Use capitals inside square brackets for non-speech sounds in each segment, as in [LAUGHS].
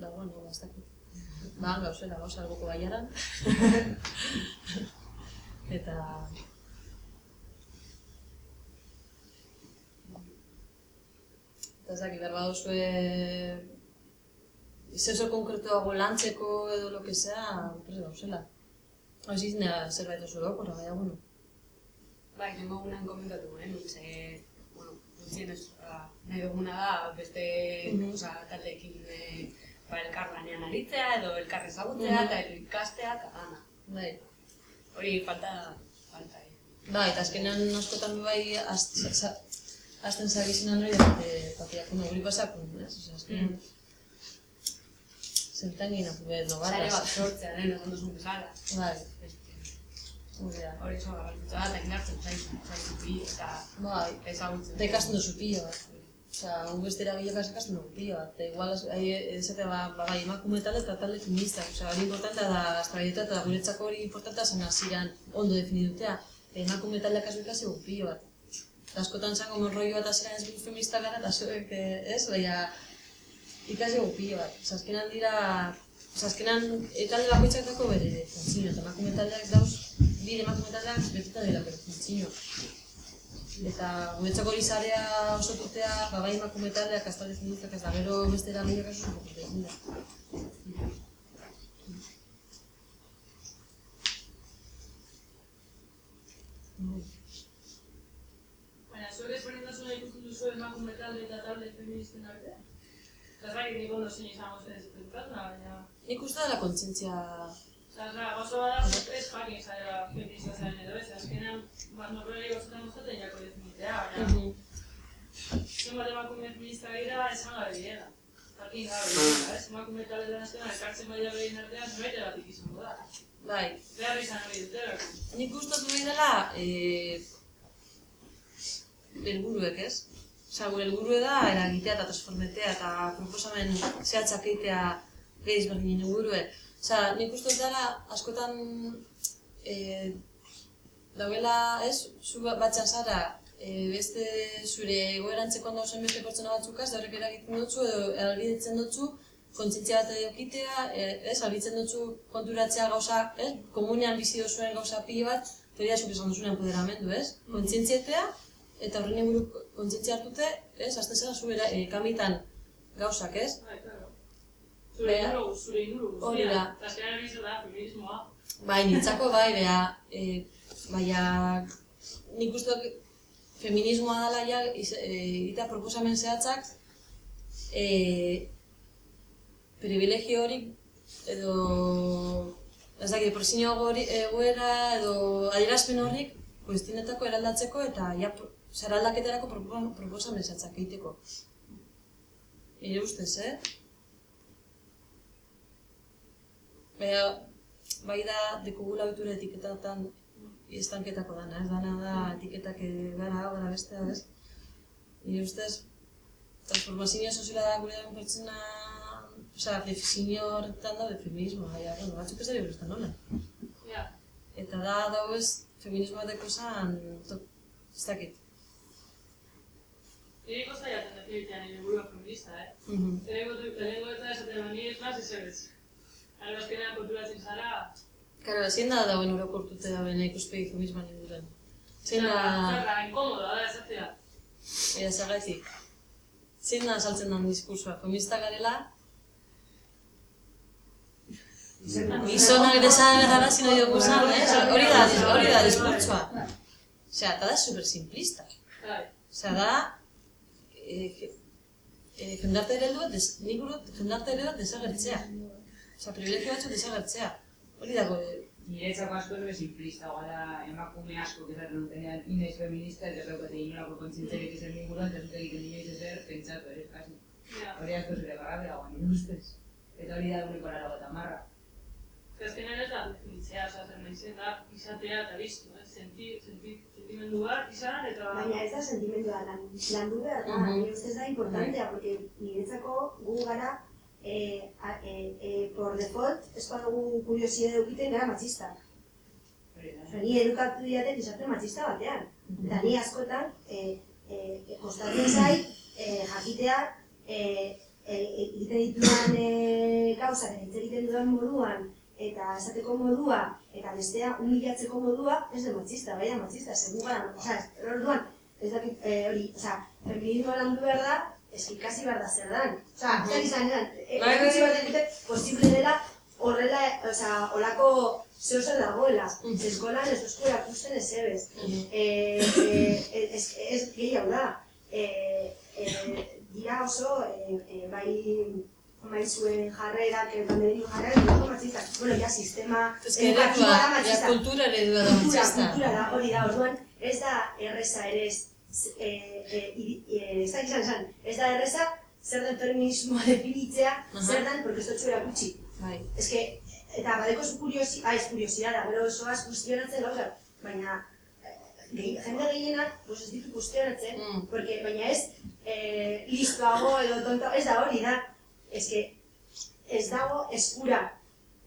Da, bueno, ez dakit. Ba, gauzela, gauza algoko baiaran. [LAUGHS] Eta... Eta ez dakit, berba duzue... Zezo konkretuago lantzeko edo lo que sea, prese gauzela. Hau izin, zerbait oso loko, baina, bueno. Bai, nengo gunan komentatu, eh? Ze, bueno, guztien ez, ah, nahi duguna da, beste, Mhm. oza, taldeekin eh, ba, elkar lanean aritzea, edo elkar ezagutzea, Mhm. eta ikastea, eta gana. Bai. Hori falta, falta. Ba, eta azkenean askotan be bai azten zabizenan hori bate patiako guri pasakun, ez? Osea, azkenean... Zentan gina, be, no Sare bat barras. sortzea, lehen esan duzun bezala. Bai, hori da. Hori garrantzitsua da, eta indartzen zaizu, zaizu bi, eta Bai, ezagutzen. eta ikasten duzu pilo bat. Osea, un bestera gehiago ikasten dugu pilo bat. Eta igual, esatea, ba, ba, bai, emakume talde eta talde feminista. Osea, hori importantea da, astraieta eta guretzako hori importantea zen hasieran ondo definidutea. Emakume taldeak asko ikasi dugu pilo bat. Eta askotan zango morroio bat hasieran ez gu feminista gara, eta zuek, eh, ez, baina ikasi dugu pilo bat. Osea, azkenan dira, osea, azkenan e, talde bakoitzak dako bere eta emakume taldeak dauz, bire emakume taldeak beteta dira bere. Eta guretzako hori zarea osotutea, ba, bai emakume taldeak, ez da, gero beste erabiliak oso importante dira. Baina, zuek ezberdintasuna ikusten duzu emakume talde eta talde feministen artean? Eta dakit nik ondo zein izango zen ez pentsatuna, baina... Nik uste dela kontzientzia... Osa, osa, gauza bada, ez jakin zaila feminista zaren edo ez, azkenean, bat norberari gauzaten gauzaten jako definitea, baina... Zenbat emakume feminista gira, esan gabe direla. Jakin gabe ez? Emakume talde den azkenan, elkartzen baina behar artean, zerbait egatik izango da. Bai, Behar izan hori dutela. nik ustatu nahi dela... E... Helburuek, ez? Osea, gure helburue da eragitea eta transformetea eta proposamen zehatzak egitea gehiz berdinen helburue. Osea, nik uste dela askotan e, dauela, ez, zu ba- batxan zara, e, beste zure egoerantzeko dauzen beste pertsona batzukaz, da horrek eragiten dutzu edo albidetzen dutzu, kontzientzia bat edukitea, e, ez, albitzen dutzu konturatzea gauza, ez, komunean bizi duzuen gauza pili bat, teoria zuk esan duzuen empoderamendu, ez, kontzientzietea, eta horren inguru kontzientzia hartute, ez, azten zera zu era, e, kamitan gauzak, ez, Bai, claro. Zure Bea. inguru, zure inguru guztia. Hori da. Eta azkenean hori da, feminismoa. Bai, nintzako bai, bea, e, baina nik uste feminismoa dela ja, eta proposamen zehatzak, e, privilegio hori, edo, ez dakit, presiño hori, egoera, edo adierazpen horrik, kuestionetako eraldatzeko eta ja, zer proposamen zehatzak egiteko. Nire ustez, eh? Baina, bai da, dekugula ohitura etiketatan estanketako dana, ez dana da etiketak gara, hau, gara bestea, ez? Nire ustez, transformazio soziala da gure dagoen pertsona, osea, definizio horretan da feminismoa, baina, bueno, batzuk ez dira beruztan nola. Ja. Eta da, dau ez, feminismoa deko zan, to, ez dakit. Niri kosta jaten definitea nire burua feminista, eh? Mhm. Lehenengo lehenengo eta esaten ba, ni ez naz ez ez. Algo azkenean konturatzen zara, Karo, zein da dauen orokortute dauen ikuspegi feminismoan inguruan? Zein da... Zerra, inkomoda da esatea. Eta zergatik. Zein da saltzen den diskursua? Feminista garela, gizonak desagerrara zino diogu zan, eh? Hori da, hori da diskurtsoa. Osea, eta da super simplista. Bai. Osea, da... Eh, eh, jendarte eredu bat, des, nik urut, jendarte eredu bat desagertzea. Osea, privilegio batzuk desagertzea. Hori dago, Niretzako asko ere simplista, gara emakume asko esaten dutenean inaiz feminista, eta ez daukate inolako kontzientziarik ezen inguruan, eta zute egiten inoiz ezer, pentsatu ere, kasi. Hori asko zure garrabea, guan, nire ustez. Eta hori da gure parara bat amarra. Azkenean ez da definitzea, oza, zer nahi zen da, izatea eta biztu, eh? Senti, senti, sentimendu bat, izan, eta... Baina ez da sentimendua lan, landu behar da, Mhm. nire ustez da importantea, porque niretzako gu gara, eh, a, eh, eh, por default, ez badugu kuriosidade edukiten gara matxista. Osea, ni edukatu diate gizarte matxista batean. Eta ni askotan, eh, eh, kostatzen zait, eh, jakitea, eh, e, e, egiten ditudan e, hitz egiten dudan moduan eta esateko modua eta bestea humilatzeko modua ez da matxista, bai da matxista, segu gara, osea, orduan, ez dakit, e, hori, osea, feminismoa landu behar da, eski ikasi behar da zer dan. Osea, ez dakit zan, e, Bai, bai, erakutsi behar bai. dute, posible dela horrela, osea, olako zeo zer dagoela. Mhm. Eskolan ez duzko erakusten ez ebez. Mhm. E, e, ez, ez gehiago da. E, e, dira oso, e, e, bai maizuen jarrerak, e, pandemien jarrerak, oso matxistak. Bueno, ja, sistema Ez que eredua, ja matxista. kultura eredua da Kultura, matxista. kultura da, hori da, orduan, ez da erreza ere ez, e, ez da izan esan, ez da erreza zer den feminismoa [LAUGHS] definitzea, Aha. zer den, porque ez dut erakutsi. Bai. Ez que, eta badeko zu kuriosi, ah, ez kuriosidada, gero zoaz guztionatzen gauzak, baina eh, gehi, jende gehienak, pues ez ditu guztionatzen, Mm. porque, baina ez eh, listoago edo tonto, ez da hori da, ez que ez dago eskura,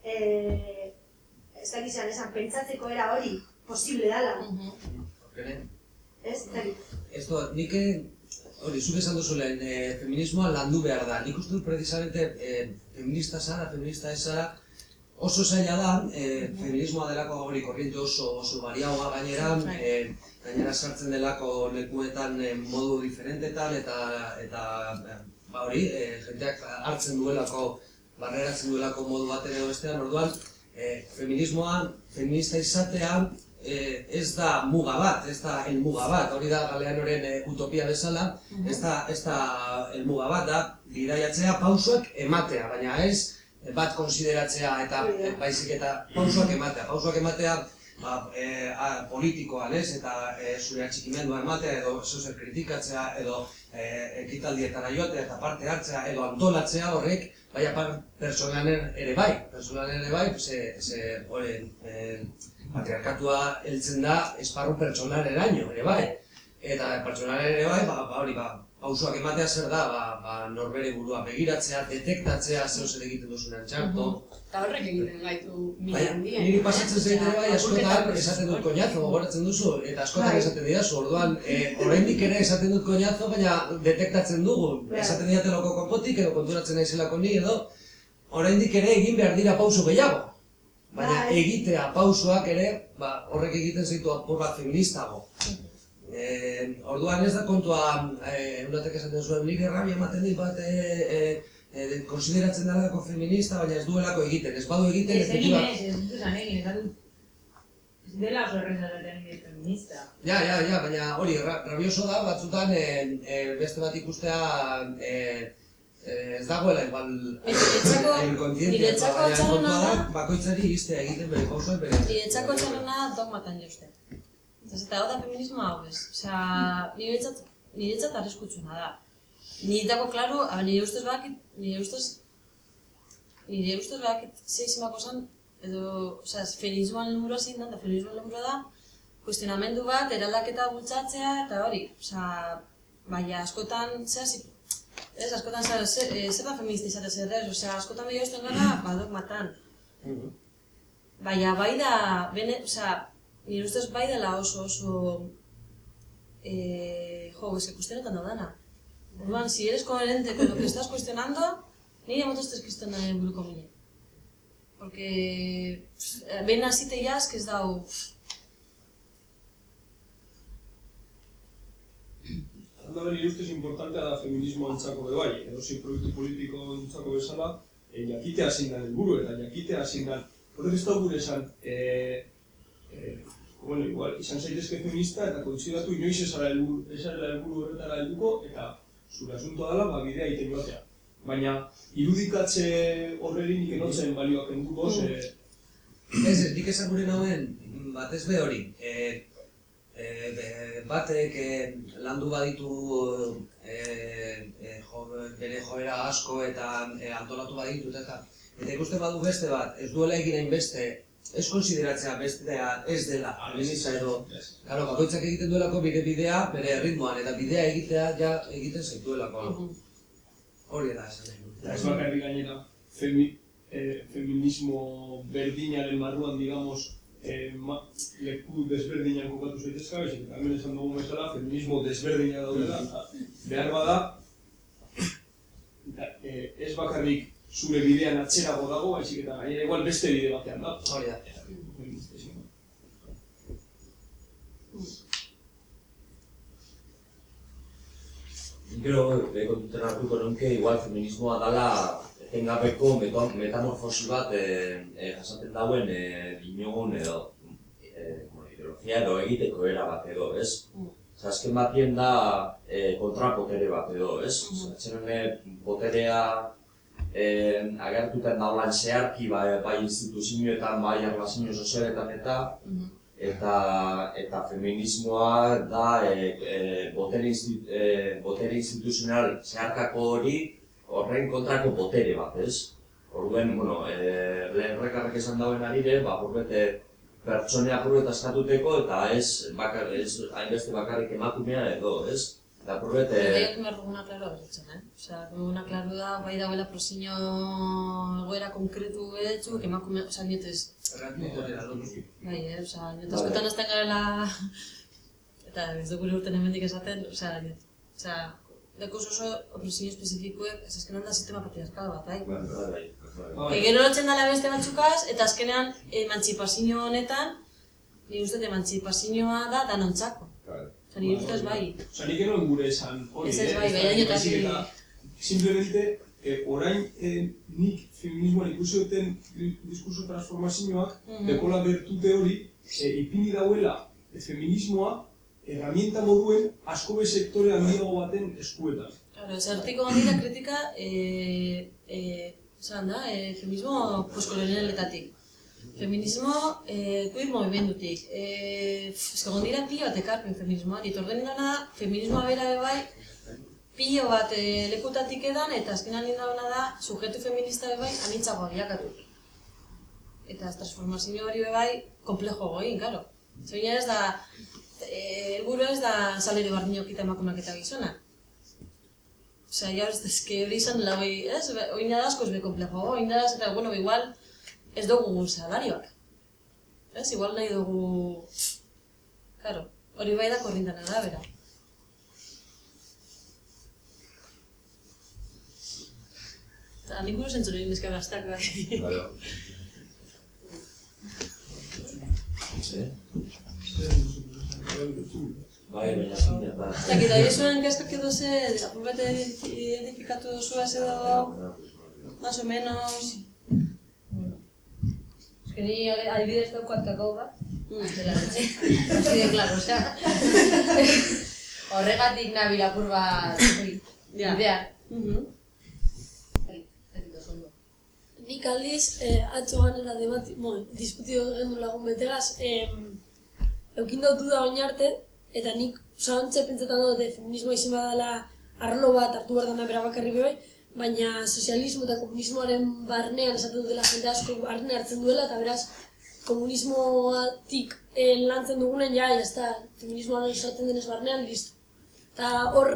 eh, ez da gizan esan, pentsatzeko era hori, posible dala, Mhm. Horkene, ez? Ez da, nik eh, hori, zuk esan duzu lehen, eh, feminismoa landu behar da. Nik uste dut precisamente eh, feminista zara, feminista ez zara, oso zaila da, eh, feminismoa delako hori korriente oso, oso bariagoa gainera, eh, gainera sartzen delako lekuetan eh, modu diferentetan eta, eta ba hori, eh, jendeak hartzen duelako, barreratzen duelako modu baten edo bestean, orduan, eh, feminismoa, feminista izatea, eh, ez da muga bat, ez da helmuga bat, hori da galeanoren eh, utopia bezala, ez da, ez da helmuga bat, da bidaiatzea pausoak ematea, baina ez bat konsideratzea eta eh, baizik eta pausoak ematea, pausoak ematea ba, e, a, politikoan ez, eta e, zure atxikimendua ematea, edo zeuzer kritikatzea, edo e, ekitaldietara joatea eta parte hartzea, edo antolatzea horrek, bai personalen ere bai, personalen ere bai, ze, ze hori, e, patriarkatua heltzen da esparru pertsonaleraino ere bai. Eta pertsonalen ere bai, ba, ba hori, ba, pausoak ematea zer da, ba, ba norbere burua begiratzea, detektatzea, zeu zer egiten duzunean txarto, Eta horrek egiten gaitu mila Baina, handien. niri pasatzen zait ere bai, askotan esaten dut koñazo, gogoratzen duzu, eta askotan Bai. esaten didazu, orduan, e, oraindik ere esaten dut koñazo, baina detektatzen dugu, Bai. esaten didateloko konpotik, edo konturatzen naizelako ni, edo, oraindik ere egin behar dira pauso gehiago. Baina Bai. egitea pausoak ere, ba, horrek egiten zaitu apur bat feministago. E, orduan ez da kontua, e, unatek esaten zuen, nik errabia ematen dit bat, e, e, e, konsideratzen delako feminista, baina ez duelako egiten, ez badu egiten, Ez egin efektiba- ez, ez dut esan egin, dut. Dela oso erreza esaten ni feminista. Ja, ja, ja, baina hori, ra, rabioso da, batzutan e, e, beste bat ikustea e, ez dagoela igual baina txarrena kontua da, bakoitzari iztea egiten bere pausoa bere. Niretzako txarrena dogmatan jauste. Eta hau da feminismoa hau ez. Osea, niretzat, niretzat arriskutsuena da. Niretzako, klaro, nire ustez bakit, nire ustez, nire ustez bakit zeizimako zan, edo, osea, feminismoan helburua zein da, eta feminismoan helburua da, kuestionamendu bat, eraldaketa bultzatzea, eta hori, osea, baina askotan, zera, zi- ez, askotan, zer, zer, eh, zer da feminista izatea zer ez, osea, askotan usten gara, ba, dogmatan. Mhm. Baina bai da, bene, osea, nire ustez bai dela oso oso eh, jo, ez que kuestionetan daudana. Orduan, si eres coherente con lo que estás cuestionando, nire moto estás cuestionando buruko mine. Porque pff, ben hasite jaz, que ez dau, pff, Handa nire ustez importantea da feminismo antzako be bai, edozein proiektu politiko antzako bezala, e, jakitea zein da helburu eta jakitea zein da. Horrek ez da gure esan, e, e, bueno, igual, izan zaitezke feminista eta kontsidatu inoiz esara helburu, esara helburu horretara helduko eta zure asuntoa dela, ba, bidea egiten joatea. Baina, irudikatze horreri nik balioak enduko, ze, Ez, ez, nik esan gure nauen, batez be hori, e, e, be- batek e, landu baditu e, e, jo, bere joera asko eta e, antolatu baditu eta eta ikusten badu beste bat, ez duela egin hainbeste, ez konsideratzea bestea ez dela feminista edo Claro, bakoitzak egiten duelako bide bidea bere ritmoan eta bidea egitea ja egiten zaituelako. Hori da esan nahi dut. Eta ez bakarrik gainera, femi, eh, feminismo berdinaren barruan, digamos, eh, ma, leku desberdinak kokatu zaitezka, eta hemen esan dugun bezala, feminismo desberdinak daudela, behar bada, eta, eh, ez bakarrik zure bidean atzerago dago, baizik eta gainera igual beste bide batean da. Hori da. Gero, e, kontuten hartuko nuke, igual feminismoa dala etengabeko metamorfosi bat e, e, jasaten dauen e, dinogun edo e, bueno, ideologia edo egiteko era bat edo, ez? Mm. Osa, azken batien da e, kontrapotere bat edo, ez? Mhm. Atxeren boterea e, agertuten daulan zeharki bai, bai instituzioetan, bai arlazio sozialetan eta Mhm. eta eta feminismoa da e, e, botere, insti, e, botere instituzional zeharkako hori horren kontrako botere bat, ez? Orduen, bueno, e, lehen rekarrek esan dauen arire, ba, burbete pertsonea burbete askatuteko eta ez, bakar, ez hainbeste bakarrik emakumea edo, ez? Eta behar duguna klaro berretzen, eh? Osea, duguna klaro da, bai dagoela prosiño egoera konkretu betzu, emakume, osea, niotez, Erratmotorera lotu. bai, eh? Osea, niotez askotan azten garela, [LAUGHS] eta ez dugu urten hemendik esaten, osea, niet, osea, Deko oso opresiño espezifikoek, ez azkenan da sistema patriarkal bat, bai? Bai, bai, bai, bai. Bai. Gero lotzen dala beste batzukaz, eta azkenean emantzipazio honetan, ni uste emantzipazioa da danontzako. Nire ustez bai. Osa, nik enoen gure esan hori, Ez ez eh? bai, Ez baina eta Simplemente, eh, orain eh, nik feminismoan ikusi duten di- diskurso transformazioak, Mhm. dekola bertute hori, eh, ipini dauela eh, feminismoa herramienta moduen asko be sektore handiago baten eskuetan. Claro, zertiko handira kritika, e, e, zan da, e, feminismo postkolonialetatik. Feminismo queer movimendutik. E, segon dira pilo bat ekarpen feminismoa, dit da, feminismoa bera be bai, pilo bat e, lekutatik edan, eta azkenan indabana da, sujetu feminista bai, anitzagoa bilakatu. Eta ez transformazio hori bai, komplejo goin, karo. Zeina ez da, e, helburu ez da salere bardinok eta emakumeak eta gizonak. Osea, ya ez eske hori izan bai, ez? Oin da askoz be komplejo, oin da eta bueno, igual ez dugu salarioak. Ez? Igual nahi dugu... Claro, hori bai da korrintana da, bera. Eta nik buru zentzure indizka gaztak bai. Claro. Bai, baina zin eta... Eta kita hori zuen gaztak edo ze, apurbete identifikatu zua edo, más o menos... Ni adibidez daukat kakao bat, dela leche. Así de claro, osea. Horregatik nabil apur bat, Ja. idea. Mhm. Dut. Nik aldiz, eh, atzo ganera debati, bueno, diskutio gendu lagun betegaz, eh, eukin dut duda oin arte, eta nik zahantze pentsetan dute feminismoa izan badala arlo bat hartu behar dena bera bakarri bai, baina sozialismo eta komunismoaren barnean esaten dutela jende asko barne hartzen duela, eta beraz, komunismoatik eh, lantzen dugunen, ja, jazta, feminismoa esaten denez barnean, listo. Eta hor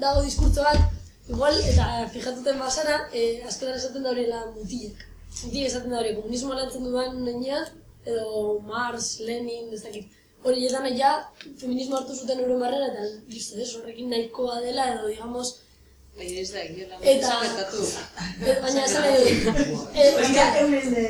dago diskurtso bat, igual, eta fijatuten basara, eh, azkenan esaten da horrela mutilek. Mutilek esaten da hori, komunismoa lantzen duan nenean, edo Marx, Lenin, ez dakit. Hori edan ja, feminismo hartu zuten euren barrera, eta listo, ez, horrekin nahikoa dela, edo, digamos, Ez da, egia Eta- eh, baina esan. Eh, da, euren de.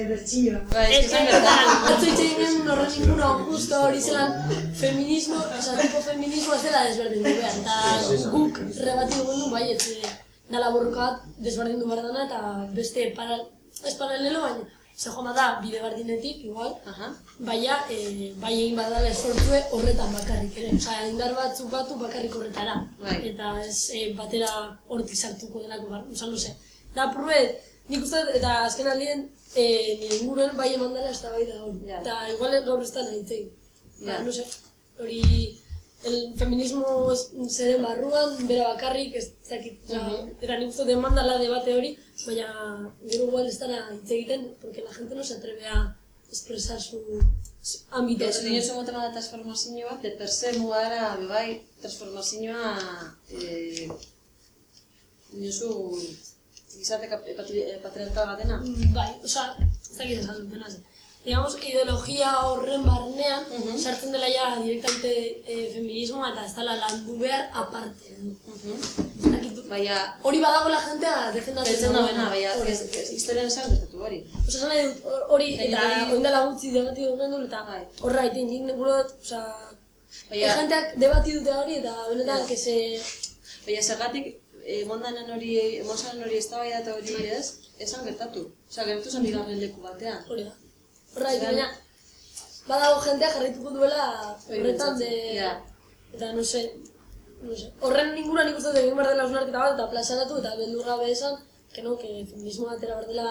Bai, Ez ez que da gertatu. atzo hitz egin genuen horren inguruan justo hori zelan feminismo, oza, tipo feminismo ez dela desberdindu behar, eta guk rebati dugun du bai, ez eh, dala borroka bat desberdindu behar dana, eta beste para, ez paralelo, baina ze joan da bide berdinetik, igual, Aha. baina eh, bai egin badala esfortzue horretan bakarrik ere, oza, indar batzuk batu bakarrik horretara, Bai. eta ez eh, batera hortik sartuko delako, bar, oza, luze. Da, probet, nik uste eta azken aldien, eh, nire inguruen bai eman dela ez da bai da hori. Ja. Eta igual gaur ez da nahi. Ja. Ba, no sé, hori, el feminismo zeren barruan, bera bakarrik, ez dakit, Mhm. eta nik uste demandala debate hori, baina gero igual ez dara hitz egiten, porque la gente no se atreve a expresar su ámbito. Ez dira oso tema da transformazio bat, de per se mugara, bai, transformazioa, eh, diozu, gizarte eh, patri- patriarkal batena. Bai, osea, ez dakit esan duten hasi. Digamos, ideologia horren barnean, Mhm. sartzen dela ja directamente eh, feminismoa eta ez dela landu behar aparte. edo. Mhm. Ez dakit, baina Hori badagoela jentea defendatzen dauena, baina ez, ez, historian esan gertatu hori. Osa, esan nahi dut, hor- hori, Eta eta hori- oindela gutxi debati dut gendu, eta Bai. horra, iten, nik neburo dut, osa, Baina- jenteak debati dute hori, eta benetan, Ja. que se... Baina zergatik, emondanen hori, emondanen hori eztabaida eta hori ez, esan gertatu. Osea, gertatu zen bigarren leku batean. Hori da. Horra, iten, baina, badago jentea jarraituko duela horretan de... Eta, no se, no se. Horren inguruan ikusten dut egin behar dela osnarketa bat, eta plazaratu, eta beldur gabe esan, que no, que feminismo batera behar dela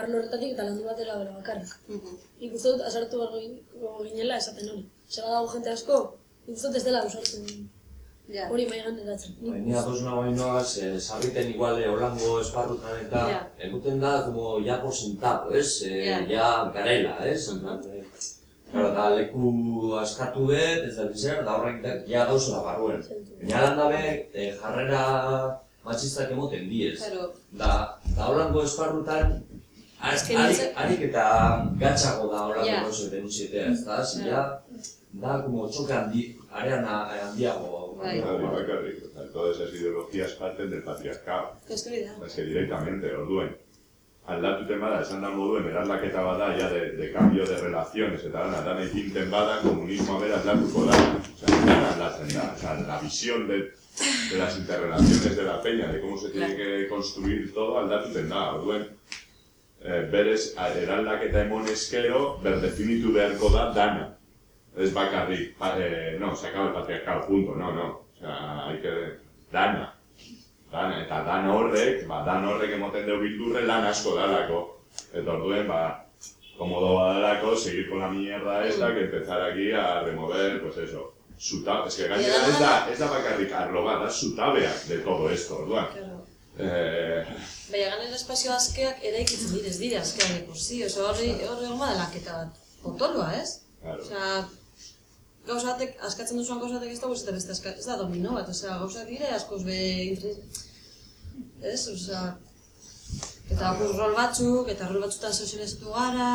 arlo horretatik eta landu batera bera bakarrik. Mhm. Nik uste dut asartu gin- ginela esaten hori. Zer badago jente asko, nik uste dut ez dela ausartzen Ja. hori mai gaineratzen. Nik- Baina dos nagoenoaz, eh, sarriten igual eh, Holango esparrutan eta eguten da como ya por sentado, ez? Eh, Ja. Ja garela, ez? Mhm. Eh, Claro, da leku askatu bet, ez da zer, da horrek da, ja dauzela barruen. Baina lan dabe, eh, jarrera matxistak emoten diez. Claro, Da, da Holango esparrutan, harik, eta gatzago da Holango Ja. yeah. denuntzietea, ez da? Zi, ja, da como txoke handi, arean handiago. Bai. Bakarrik, todas esas ideologías parten del patriarcado. ez hori da. Es que directamente, orduen. Aldatuten bada, esan da moduen, eraldaketa bada, ya de, de cambio de relaciones, eta dana, dana ipinten bada, komunismoa bera aldatuko da. O sea, dana aldatzen da. O sea, la visión de, de las interrelaciones de la peña, de cómo se tiene que construir todo, aldatuten da. Orduen, eh, berez, eraldaketa emon eskero, berdefinitu beharko da dana. Ez bakarrik, pa, eh, no, se acaba el patriarcado, punto, no, no. O sea, hay que... Dana. Dana, eta dan horrek, ba, dan horrek emoten deu bildurre lan asko dalako. Eta orduen, ba, komodo badalako, seguir con la mierda esta, que empezar aquí a remover, pues eso, zuta, es que gainera ez da, ez da bakarrik arlo bat, da zutabeak de todo esto, orduan. Claro. Eh, Baina ganen espazio askeak eraikitzen dira, ez dira por sí. Osa, horri, horri egon bada laketa bat. Potoloa, ez? claro. Osea, gauza batek, askatzen duzuan gauza batek ez da, beste ez da domino bat, osea, gauza dire askoz be... Ez, osea... Eta gu rol batzuk, eta rol batzutan sozializatu gara,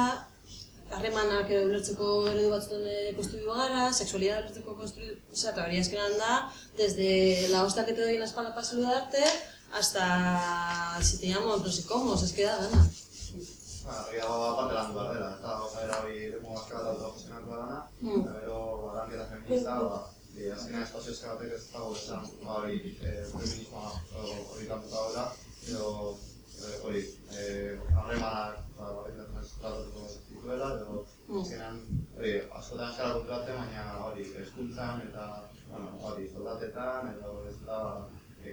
harremanak ere ulertzeko eredu batzutan ere konstruidu gara, sexualidad ulertzeko konstruidu, osea, eta hori azkenan da, desde la hostia que te doy en la espalda para saludarte, hasta si te llamo pros y comos, es que da gana. Ba, gehiago aparte landu behar dela, ez da, gauza era hori leku azka bat auto gestionatu dana, Mm. eta gero, ba, lanketa feminista, ba, e, azkenean espazio eska batek ez dago esan, hori, e, feminismoa hori kantuta dela, edo, hori, harremanak, berdintasun ez tratatuko zituela, edo, azkenean, hori, askotan eskara kulturate, baina hori, eskuntzan eta, bueno, hori, soldatetan, edo, ez da,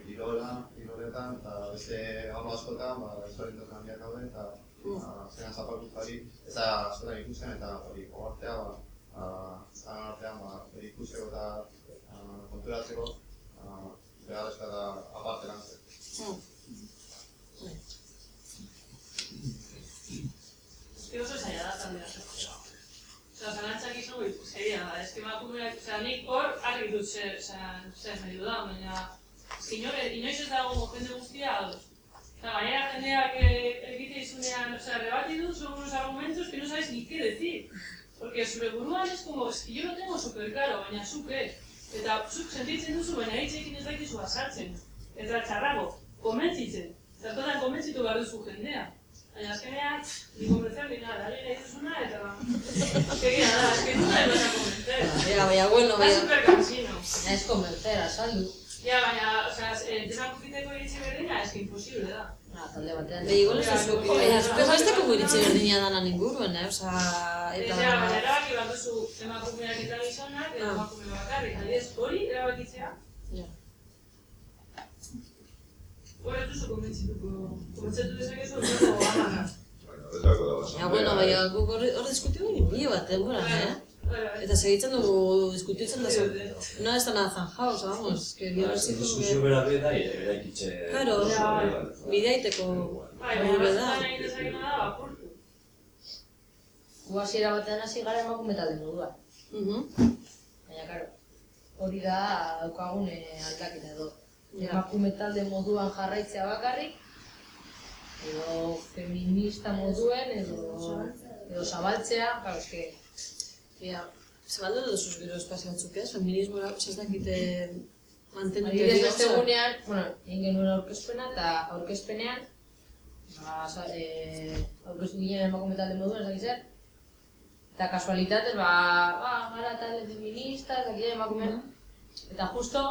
kirola, kiroletan, eta beste arlo askotan, ba, ezberdintasun handiak daude, eta, zelan zapalkuntza hori, ez da askotan ikusten, eta hori, oartea, ba, zanen artean, ba, hori ikusteko eta ah, konturatzeko, ah, beharrezkoa da aparte lantzeko. Mm. Eske oso zaila da talde asko. Osea, zalantzak izango ikuseria da. Eske emakumeak, osea, nik hor argi dut zer, zer nahi dudan, baina eske inor, inoiz ez dago jende guztia ados. Osea, gainera jendeak eh, egite izunean, osea, rebatidu son unos argumentos que no sabes ni qué decir. Porque zure buruan es como, es que yo lo tengo super claro, baina zuk ez. Eta zuk sentitzen duzu, baina hitzekin ez dakizu azaltzen. Eta txarrago, komentzitzen. Zertotan komentzitu behar duzu jendea. Baina azkenean, ni konbentzea ni nada, dale nahi duzuna eta... Egia da, es que nunca me vas a convencer. Ja, baina, bueno, Da baina... super cansino. Ez konbertera, saldu. Ja, baina, osea, eh, denak ukiteko iritsi berdina, que imposible da. Talde batean. Baina, igual ez duzu, baina, zuk ez beste como iritsi berdina danan inguruen, eh? Osea, Eta... eta... baina erabaki bat duzu emakumeak eta gizonak, Ah. emakume bakarrik, adibidez, hori erabakitzea. Ja. Ez duzu konbentzituko, konbentzatu dezakezu, ez dago. Ja, bueno, baina guk hor egin pilo bat, denbora, eh? Eta segitzen dugu diskutitzen da zu. No ez da nada zanjao, oza, vamos, que Ba, biologiko... Diskusio bera be da, eraikitze... Claro, bideaiteko... Bai, baina da. batzutan egin dezakena da, apurtu. Gu hasiera batean hasi gara emakume talde moduan. Mhm. Baina, karo, hori da daukagun eh, aldaketa edo. Emakume talde moduan jarraitzea bakarrik, edo feminista moduen, edo, edo zabaltzea, karo, eske, Ja, zabaldu duzuz gero espazio batzuk, ez? Feminismo, ez dakite... Mantendu Adibidez, teoria, beste egunean, bueno, egin genuen aurkezpena, eta aurkezpenean, ba, sa, e, aurkeztu ginen emakume talde moduan, ez dakit zer, eta kasualitatez, ba, ba, gara talde feminista, ez dakit zer, emakume, eta justo,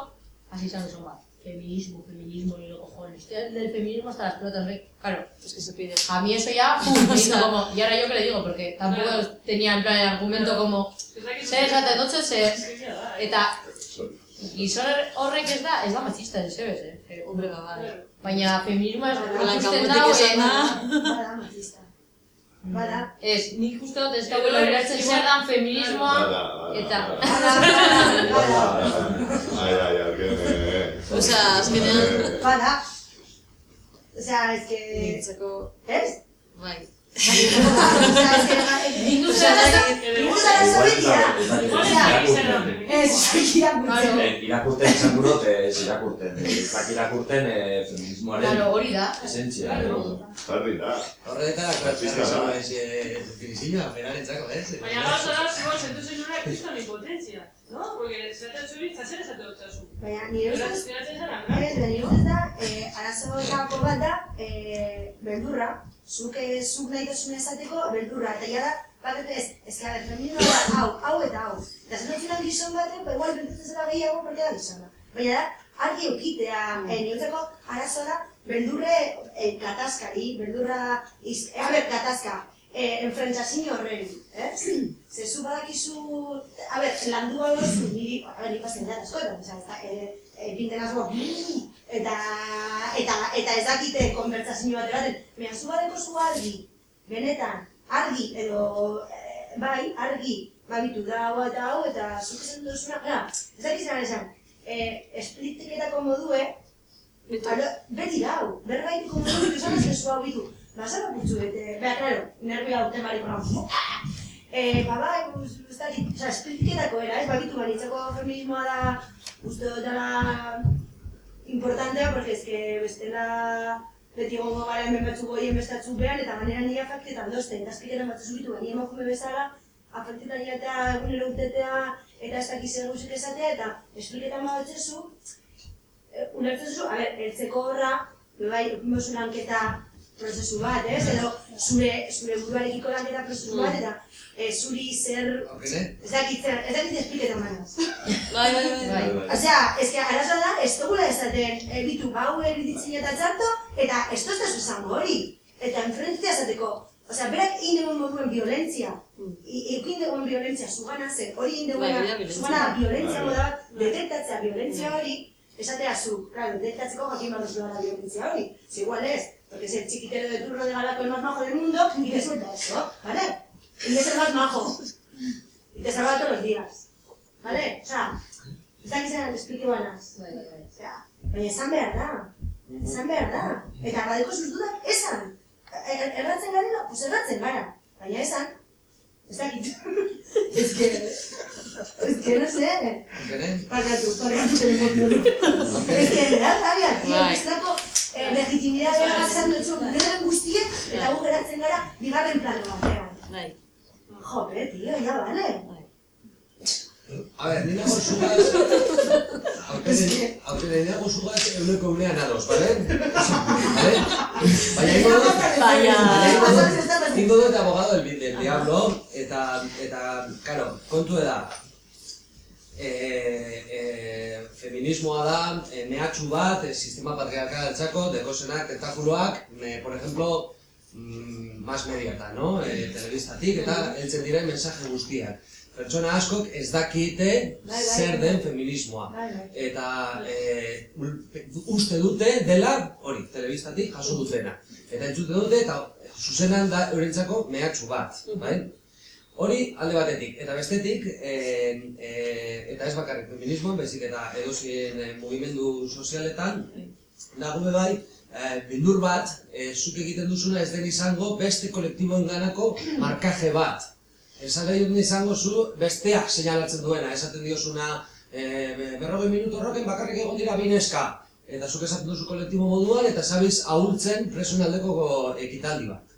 hasi izan duzun bat, feminismo, feminismo, y luego, joder, estoy del feminismo hasta las pelotas, ¿ve? claro, Es que se pide. a mí eso ya, [LAUGHS] pum, me hizo como, y ahora yo qué le digo, porque tampoco Claro. tenía en plan el argumento como, zer esaten dut, zer, eta gizon horrek ez da, ez da machista, ez ebes, eh? Hombre, ba. Baina ez ikusten esan da. Bada, machista. Bada. Ez, nik uste dut ez dagoela ulertzen zer dan feminismoa, Bada, bada, eta... Bada. [LAUGHS] Osea, ez que... Nintzako... Ez? Bai. Osea, ez que... Nindu Osea, zara- nindu zara zobetia. Ez, irakurten. Eh, Irakurten izan burot, ez irakurten. Ez dakit irakurten eh, feminismoaren Claro, hori da. esentzia. Jarri da. Horretara, Artista klasika da. ez definizioa, berarentzako, ez? Baina gauza da, zuen sentu zen una kriston impotentzia, no? Porque zate zuri, zazen esate dut zazu. Baina, nire ustez... Ez, nire ustez da, eh, arazoetako bat da, eh, beldurra. Zuk, eh, zuk nahi duzun esateko, beldurra. Eta jada, bat ez, ez que, a ver, femininoa da, hau, hau eta hau. Eta zen dut gizon baten, ba, igual, bentsatzen zara gehiago, porque da gizona. Baina da, argi eukitea, eh, niretzako arazoa da, beldurre eh, gatazkari, beldurra, iz, eh, a ber, gatazka, eh, enfrentazio horren, eh? [CLEARS THROAT] Ze zu badakizu, a ber, landu hau duzu, niri, a ber, ikasten da, askotan, oza, ez da, eh, eh, pinten asko, [CLEARS THROAT] eta, eta, eta ez dakite konbertsazio bat eraten, baina zu badeko zu argi, benetan, argi, edo, eh, bai, argi, babitu da hau eta hau, eta zuk esan duzuna, ja, ez dakit zelan esan, eh, esplitiketako modue, Alo, beti dau, berbaitiko modu ditu, esan ez hau bitu. Basara putzu bete, beha, claro, nervi hau temariko nau. Eh, ba, bai, uz- ez dakit, oza, esplitiketako era, ez, babitu banitzako feminismoa da, uste dut dela importantea, porque ez que bestela beti egongo gara hemen batzuk goien bestatzu behan, eta manera nire afektetan dozten, eta espliketan batzu zubitu, baina emakume bezala, afektetan jatea, egunero utetea, eta ez dakiz zer guztik esatea, eta espliketan batzezu, eh, ulertzen zu, a ber, eltzeko horra, bai, oso lanketa prozesu bat, ez? Edo zure, zure buruarekiko lanketa prozesu bat, eta eh, zuri zer... Ez dakit ez dakit espliketan manaz. Bai, bai, bai. bai. Osea, ez que arazoa da, ez dugula esaten, e, bitu, bau eriditzen eta txarto, eta ez toztazu zango hori. Eta enfrentzia esateko, osea, berak egin dugun moduen violentzia, egin dugun violentzia zugana, ze hori egin Bai, zugana violentzia Bai, moda bai. bat, detektatzea violentzia hori, esatea zu, claro, detektatzeko jakin behar duzu la violentzia hori. Si igual es, porque es el chiquitero de turno de galaco el más majo del mundo, y te suelta eso, ¿vale? Y es el más majo. Y te salva todos los días. ¿Vale? O sea, ez esplike banaz. Bai, bai, bai. Osea, baina esan behar da. Esan behar da. Eta badeko zuztudak esan. Erratzen garela, pues erratzen gara. Baina esan, ez dakit. Ez que, ez que no sé. Parkatu, parkatu. Ez que, da, rabia, tío, Bai. bestelako eh, legitimidadea galtzen dutzu, gero guztiek, eta gu geratzen gara, bigarren plano batean. Bai. Jope, tío, ya vale. A ber, nina gozugaz... Aukene, aukene, nina gozugaz euneko unean ados, bale? Bale? Baina ingo dut... Baina- ingo dut... Abogado del, del diablo, eta, eta, karo, kontu da, e, e, feminismoa da, e, mehatxu bat, e, sistema patriarkaltzako, dekosenak, tentakuloak, me, por ejemplo, mm, más mediata, no? E, telebistatik, eta heltzen diren mensaje guztiak. Pertsona askok ez dakite Bai, bai. zer den feminismoa. Bai. Eta e, uste dute dela, hori, telebistatik jaso dutena. Eta entzute dute, eta zuzenan da eurentzako mehatxu bat, bai? Hori alde batetik, eta bestetik, e, e, eta ez bakarrik feminismoan, bezik eta edozien e, mugimendu sozialetan, dago bai, e, bildur bat, e, zuk egiten duzuna ez den izango beste kolektiboen ganako markaje bat. Esan dut izango zu besteak seinalatzen duena, esaten diozuna e, berrogei minutu horroken bakarrik egon dira bi neska. Eta zuk esaten duzu kolektibo moduan eta zabiz ahultzen presoen aldeko ekitaldi bat.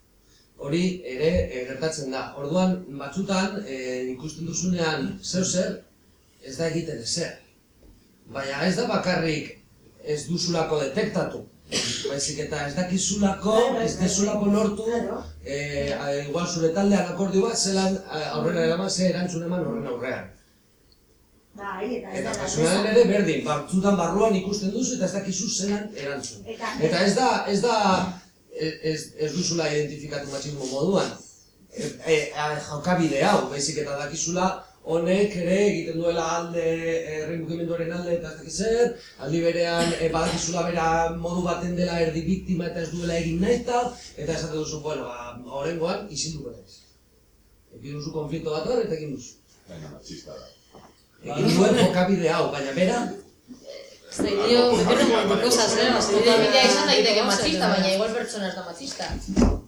Hori ere e, gertatzen da. Orduan batzutan e, ikusten duzunean zeu zer, ez da egiten ezer. Baina ez da bakarrik ez duzulako detektatu. Baizik eta ez dakizulako, ez dezulako lortu, eh, igual zure taldean akordio bat, zelan aurrera eraman, ze erantzun eman horren aurrean. Bai, eta Eta personalen ere berdin, batzutan barruan ikusten duzu eta ez dakizu zelan erantzun. Eta, Eta ez da, ez da, ez, ez duzula identifikatu matxismo moduan. E, e, jokabide hau, baizik eta dakizula honek ere egiten duela alde, herri mugimenduaren alde eta ez zer, aldi berean e, badakizula bera modu baten dela erdi biktima eta ez duela egin nahi eta, eta esate duzu, bueno, ba, horrengoan isilduko naiz. Egin duzu konflikto bat hor eta egin duzu. Baina matxista da. Egin duen jokabide hau, baina bera, Ez da, dio, bere modu cosas, eh? Osa, Eta dio, bidea izan daiteke eh. baina igual pertsona ez da machista.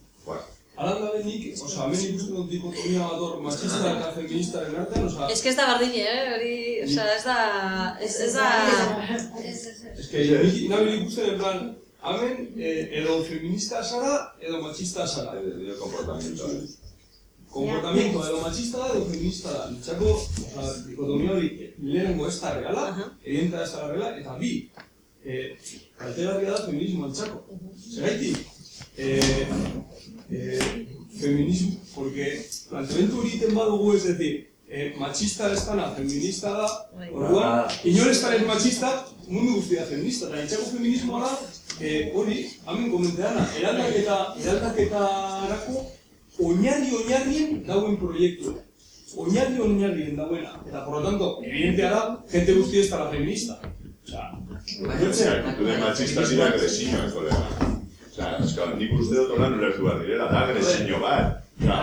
Alan da nik, oza, hemen ikusten dut dikotomia bat hor, machista eta feministaren artean, oza, Ez que ez da bardine, eh? Hori, osa, ez da, ez, ez da... Ez que nik nabil ikusten en plan, hemen eh, edo feminista zara edo machista zara. Nire komportamientoa. Komportamiento edo machista da edo feminista da. Nitzako, oza, dikotomia hori lehenengo ez da reala, evidenta ez da reala, eta bi, eh, kaltegarria da feminismo antzako. Zeraitik, eh, eh, feminismo, porque planteamendu hori egiten badugu ez decir, eh, machista ez dana, feminista da, orduan, inor ez dana ez machista, mundu guztia feminista, eta itxako feminismoa da, eh, hori, hamen komenteana, eraldaketa, eraldaketarako oinarri oinarrien dauen proiektu. Oinarri oinarrien dauena. Eta, por lo tanto, evidentea da, gente guztia ez dara feminista. Osea, Baina, aktitude matxista dira agresiñoak, kolega. Osea, eska, nik uste dut holan ulertu behar direla, da agresiño bat.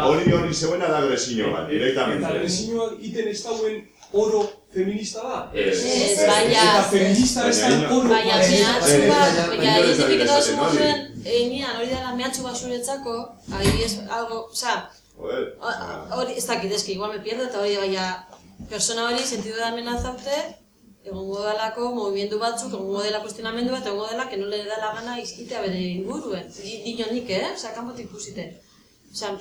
Hori hori zeuena da agresiño bat, Eta directamente. agresiñoak iten ez dauen oro feminista da? Ez, Ez, baina- Eta feminista ez da Baina- oro Baina bat. mehatxu baina- bat, baina- baina baina- baina- baina- moduan, egian hori dela mehatxu bat zuretzako, adibidez, algo, osea, Joder, O- Hori, ez dakit, eski, igual me pierdo, eta hori, baina, persona hori sentido de amenaza arte, egongo dalako movimendu batzuk, egongo dela kuestionamendu bat, egongo dela, que no le da la gana izkitea bere inguruen. Di- Dino nik, eh? Osa, kanpotik ikusite. Osa,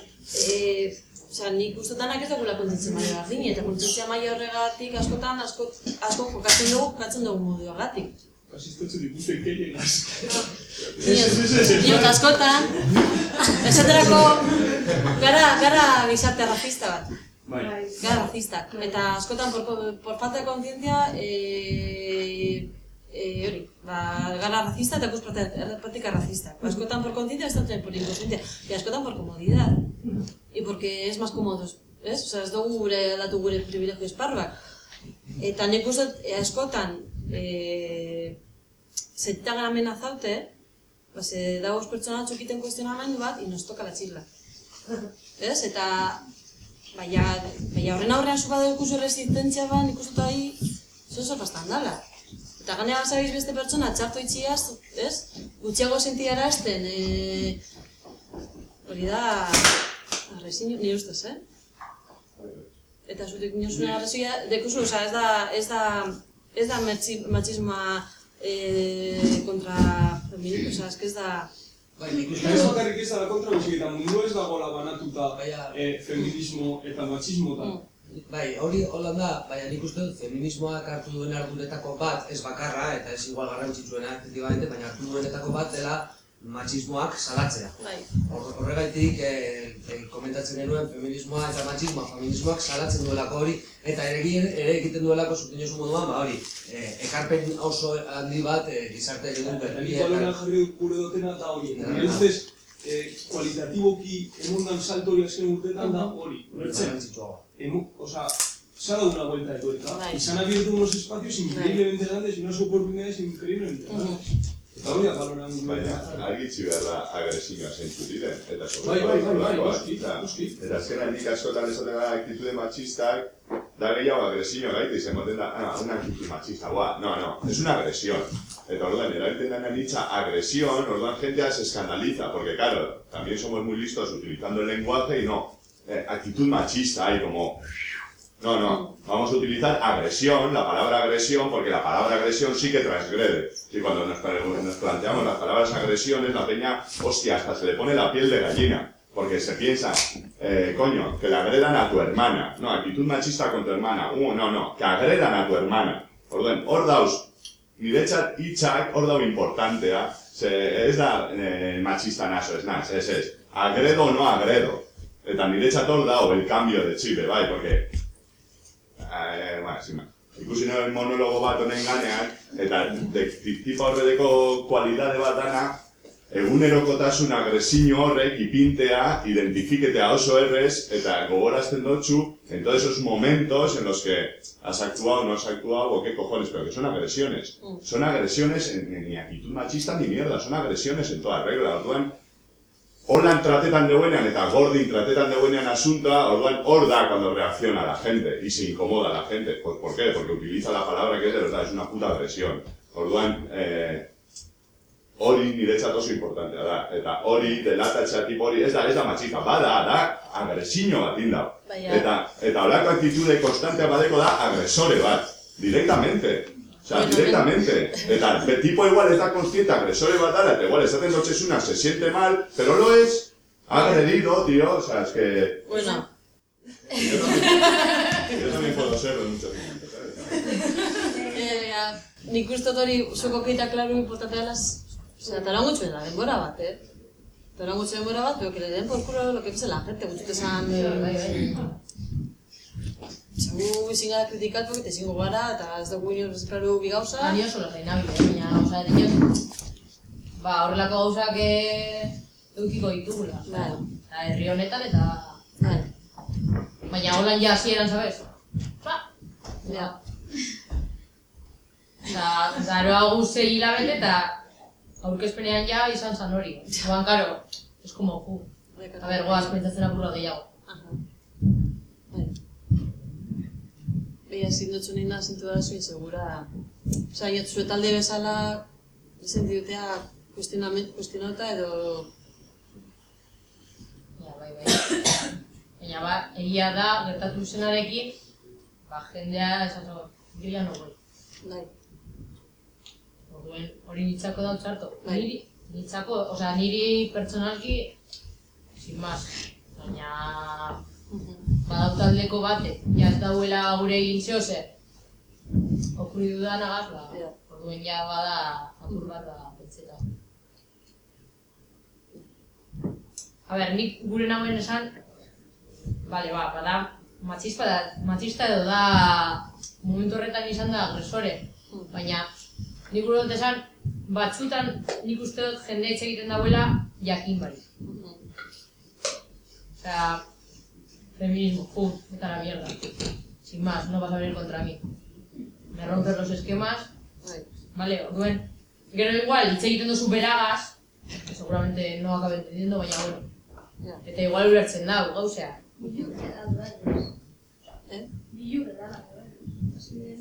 eh, Osa, nik uste danak ez dugula kontzientzia maila berdin, eta kontzientzia maila horregatik askotan, asko, asko jokatzen dugu, jokatzen dugu moduagatik. Asistetzen dikutu ikeienaz. Nik askotan, esaterako, gara, gara gizarte racista bat. Bai. Gara razistak. Eta askotan, por, por falta de conciencia, eh, eh, hori, ba, gara racista eta pues práctica racista. Ba, askotan por conciencia, askotan por inconsciencia. Y askotan por comodidad. Y porque es más cómodo, ez? Osa, ez dugu gure, datu gure privilegio esparruak. Eta nik uste, eh, askotan, eh, sentita gara amenazaute, ba, se dagoz pertsona batzuk egiten kuestionamendu bat, y nos toca la txirla. [LAUGHS] Ez? Eta, baina, baina horren aurrean zu badauku zu resistentzia uste dut ahi, zo zer bastan dala. Eta ganea bazabiz beste pertsona txarto itxiaz, ez? Gutxiago sentiarazten, e... hori da, arrezin, nire ustez, eh? Eta zutik inozuna arrazoia, dekuzu, oza, ez da, ez da, ez da matxismoa e, kontra feminismo, oza, ez da... bai, ez bakarrik ez dara kontra baizik eta mundu ez dagoela banatuta eh, feminismo eta machismotan. Bai, hori holan da, baina nik uste dut feminismoak hartu duen arduretako bat, ez bakarra, eta ez igual garrantzitsuena, efectivamente, baina hartu duenetako bat dela machismoak salatzea. Bai. Hor- Horregaitik eh, eh, komentatzen genuen feminismoa eta machismoa, feminismoak salatzen duelako hori, eta ere, egin- ere egiten duelako zutinozu moduan, ba hori, eh, ekarpen oso handi bat eh, gizarte eredu Eta nik berria. baloran jarri dut gure dotena da hori. Eta nire ustez, eh, kualitatiboki emondan salto hori azken urtetan da hori. Ulertzen? garrantzitsuagoa. Emu, o sea, se ha dado una vuelta de tuerca Bai. y se han abierto unos espacios increíblemente grandes y unas oportunidades increíblemente grandes. Eta hori da baloran Baina, argitzi behar da agresiñoa zeintzu diren, eta Bai, bai, bai, bai, noski, noski. Eta azkenan nik askotan esaten da aktitude machistak, da gehiago agresiño gaiti, zen da, ah, una actitud machista, guau, no, no, es una agresión. Eta orduan, erabiltzen da hitza agresión, orduan jentea se escandaliza, porque claro, también somos muy listos utilizando el lenguaje y no, eh, actitud machista, hay como... No, no, vamos a utilizar agresión, la palabra agresión, porque la palabra agresión sí que transgrede. Y cuando nos, nos planteamos las palabras agresiones, la peña, hostia, hasta se le pone la piel de gallina. Porque se piensa, eh, coño, que le agredan a tu hermana. No, actitud machista con tu hermana. Uh, no, no, que agredan a tu hermana. Orduan, hor dauz niretzat hitzak hor dago importantea, ez da eh, machista naso, ez naz, ez ez. Agredo o no agredo. Eta niretzat hor dago el cambio de chip, bai, porque... Eh, bueno, sin más. Ikusi nuen monologo bat honen ganean, eta de, tipa horredeko kualidade bat dana, egunerokotasun agresio horrek ipintea, identifiketea oso errez, eta gogorazten dotzu en todos esos momentos en los que has actuado, no has actuado, o qué cojones, pero que son agresiones. Son agresiones, en, en- ni actitud machista ni mierda, son agresiones en toda regla. Orduan, Holan tratetan deuenean eta gordin tratetan deuenean asuntoa, orduan hor da cuando reacciona la gente y se incomoda la gente. Pues, ¿Por qué? Porque utiliza la palabra que es de verdad, es una puta agresión. Orduan, eh, hori niretzat oso importantea da. Eta hori, delatatxa tipo hori, ez da, ez da machista, bada, da, agresiño bat indau. Baina- Eta, eta holako aktitude konstantea badeko da agresore bat, directamente. O sea, Bueno, directamente. Eta, el tipo igual da consciente, agresore bat dara, eta igual esaten dotxesuna, se siente mal, pero lo es, ha agredido, tío, o sea, es que... Bueno, Yo también, yo también puedo serlo en muchos momentos, ¿sabes? eh, nik uste dut hori zuko keita klaro importantea dela, osea, eta lan gutxuen da, denbora bat, eh? Eta lan gutxuen denbora bat, pero que le den por culo lo que piensa la gente, gutxut esan... Bai, bai. Gu ezin gara kritikatu, eta ezingo gara, eta ez dugu inor ez klaro bi gauza. Ba, ni oso lasai nabil, eh, baina, osea, diot, ba, horrelako gauzak eh, edukiko ditugula. Bai. Eta herri honetan eta... Bai. Baina holan ja hasieran, sabes? Ba, Ja. Eta, daroa guzti hilabete eta aurkezpenean ja izan zan hori. Oan, karo, es como, ju, a ber, goaz, pentsatzen apurra gehiago. Aha. Bai. Beha, ezin dutzu nina, zintu da zuen segura. Osa, jot zue talde bezala, sentidutea kuestionauta edo... Ja, bai, bai. Baina, ba, egia da, gertatu zenarekin, ba, jendea jo ya no. Bai. Orduen, hori nitzako da txarto. Bai. Niri, nitzako, osea, niri pertsonalki, sin más. Baina, badau taldeko bate, ja ez dauela gure egin zeo zer. Okurri dudanagaz, ba, Ja. orduen ja bada apur bat da pentseta. A ber, nik gure nagoen esan, bale, ba, bada, machista, da, machista edo da, momentu horretan izan da agresore. Baina, nik gure dut esan, batzutan nik uste dut jende hitz egiten dauela jakin bari. Osea, feminismo, pum, eta la mierda. Sin más, no vas a venir contra mí. Me rompes los esquemas, vale, orduen, gero igual, hitz egiten duzu beragaz, que seguramente no acabe entendiendo, baina bueno. Ja. Eta igual ulertzen da, gauzea. Eh? Bilur edala, Zuen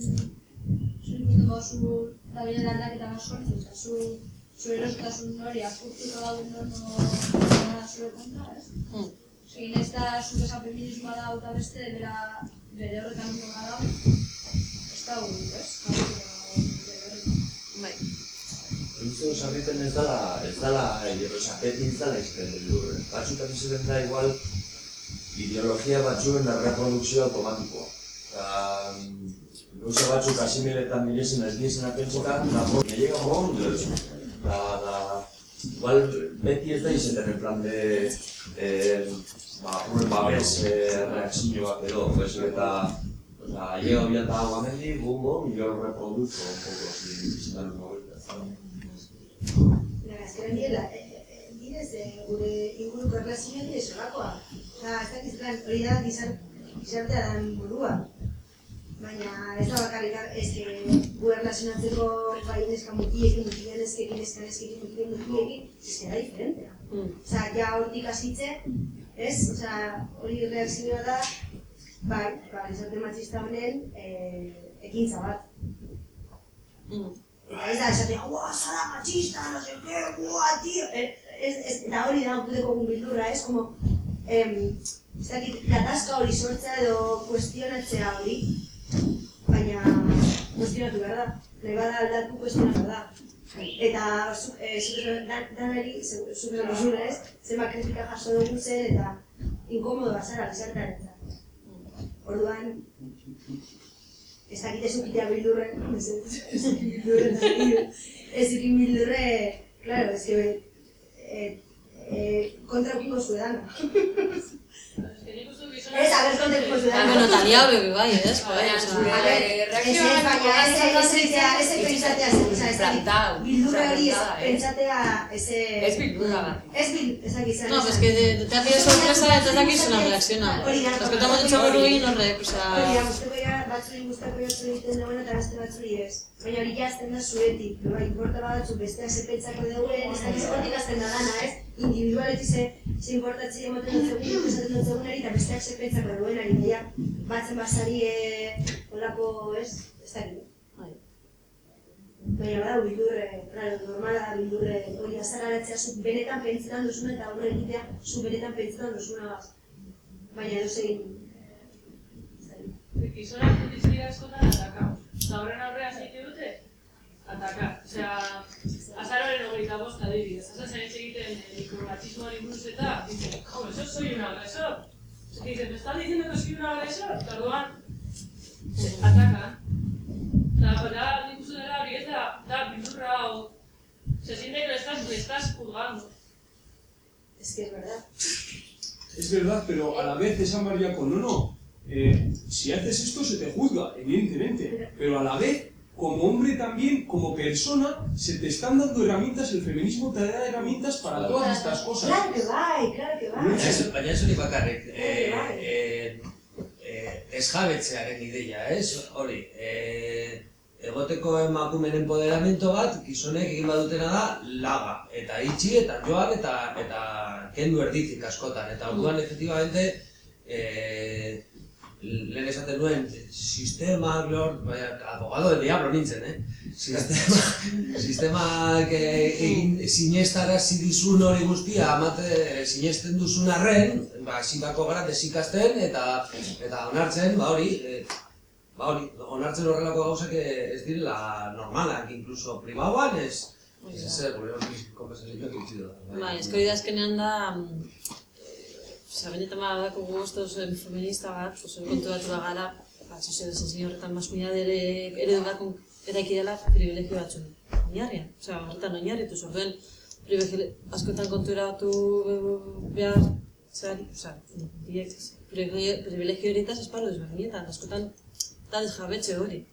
ikusten gozu dabilen aldaketa bat sortzen, eta zu, zu erosotasun hori apurtuko dauden nono zure kontra, ez? Hmm. Egin ez da esan feminismoa da eta beste, bera, bere horretan ondo gara ez da gu, ez? Bai. Uste sarriten ez dala, ez dala, osea, beti ez dala izten beldur. Batzutan izaten da igual ideologia batzuen erreprodukzio automatikoa. Eta, gauza batzuk asimiletan direzin ez direzin apentsotan, da, me llega bon, da, da, igual beti ez da izaten en plan de, eh, ba, horren babes, eh, reakzioak edo, pues, eta, osea, llega bien da agua mendi, bum, bum, y yo reproduzco un poco, una vuelta. Baina, azkenean direla, direz, gure inguruko erlazioa direz olakoa. Osa, ez dakiz lan, hori da gizar, gizartea dan burua. Baina ez da bakarrik, ez que gu erlazionatzeko bai neska mutiekin, mutien eskekin, neska neskekin, mutien mutiekin, ez que da diferentea. Mm. Osa, ja hortik hasitze, ez? Osa, hori reakzioa da, bai, ba, gizarte machista honen eh, ekintza bat. Mm. Eta ez da esatea, ua, zara machista, no sé qué, ua, tío. Eh, Ez, ez, eta hori da guteko bildurra, ez, como, em, ez dakit, gatazka hori sortzea edo kuestionatzea hori, baina kuestionatu behar da, nahi bada aldatu kuestionatu behar da. Eta dan, danari, zu- zuk esan duzuna ez, zenbat kritika jaso dugu zen eta inkomodo bazara gizartearentzat. Orduan, ez dakit ez ukitea bildurre, ez ez ukitea bildurre, ez ukitea bildurre, claro, ez que, eh, eh, kontra ukiko zuedana. Ez, a ver, kontra ukiko zuedana. Bueno, talia bebe bai, ez? A ver, ez ez, reakzioa baina ez ez ez ez pentsatea, ez ez dakit, bildurre hori ez pentsatea, ez Ez bildurra bat. Ez bil, ez dakit zer. No, pues que te, te ha pillado sorpresa eta ez dakiz una reacciona. Hori da. Es que estamos hecho burruin horrek, Hori da, batzuri guztako jatzu egiten dagoen eta beste batzuri ez. Baina hori jazten da zuetik, importa batzu besteak ze pentsako dauen, ez dakiz hortik azten da dana, ez? Individualetik ze, ze importatzi ematen dut zegoen, [CLEARS THROAT] esaten dut zegoenari, eta besteak ze pentsako dauenari, baina batzen basari, eh, olako, ez? Ez dakit. Bai. Baina bada, bildurre, claro, normala da bildurre, hori azararatzea zu benetan pentsetan duzuna eta aurre egitea zu benetan pentsetan duzuna. Baina edo egin, Gizonak justizia askotan ataka. Eta horren aurrean zaite dute, ataka. Osea, azaroren hogeita bost adibidez. Azan zain egiten eh, mikromachismoari buruz eta, dice, jo, eso soy un agresor. Se dice, ¿me estás diciendo que soy un agresor? Eta orduan, se atakan. Eta da, nik uste dela hori ez da, da hau, se siente que le estás, le estás juzgando. es que es verdad. Es verdad, pero a la vez esa María con no, no. Eh, si haces esto se te juzga, evidentemente. Pero a la vez, como hombre también, como persona, se te están dando herramientas, el feminismo te da herramientas para todas estas cosas. Claro que bai, claro que bai. Baina ez- Baina ez hori bakarrik, Bai. eh, eh, ez jabetzearen ideia, ez? Hori, eh, egoteko emakumeen empoderamento bat, gizonek egin badutena da, laga, eta itxi, eta joan, eta, eta kendu erdizik askotan, eta orduan, efektibamente, eh, lehen esaten nuen, sistemak lor, baina, abogado del diablo nintzen, eh? Sistema, [LAUGHS] sistemak egin sinestarazi dizun hori guztia, amate, sinesten duzun arren, ba, zikako gara desikasten eta eta onartzen, ba hori, eh, ba hori, onartzen horrelako gauzak ez direla normalak, incluso pribauan ez, ez ezer, gure hori konversazioak itxi da. Bai, ez que hori da azkenean da... mm, Osea, benetan badako guztu zen feminista bat, oso kontu da gara, ba, zizio desentzio horretan maskulinadere eredu bat eraiki dela privilegio batzun. Oinarrian, osea, horretan oinarritu, zorduen privilegio askotan konturatu behar, zari, osea, diek, privilegio horietaz esparru desberdinetan, askotan da desjabetxe hori.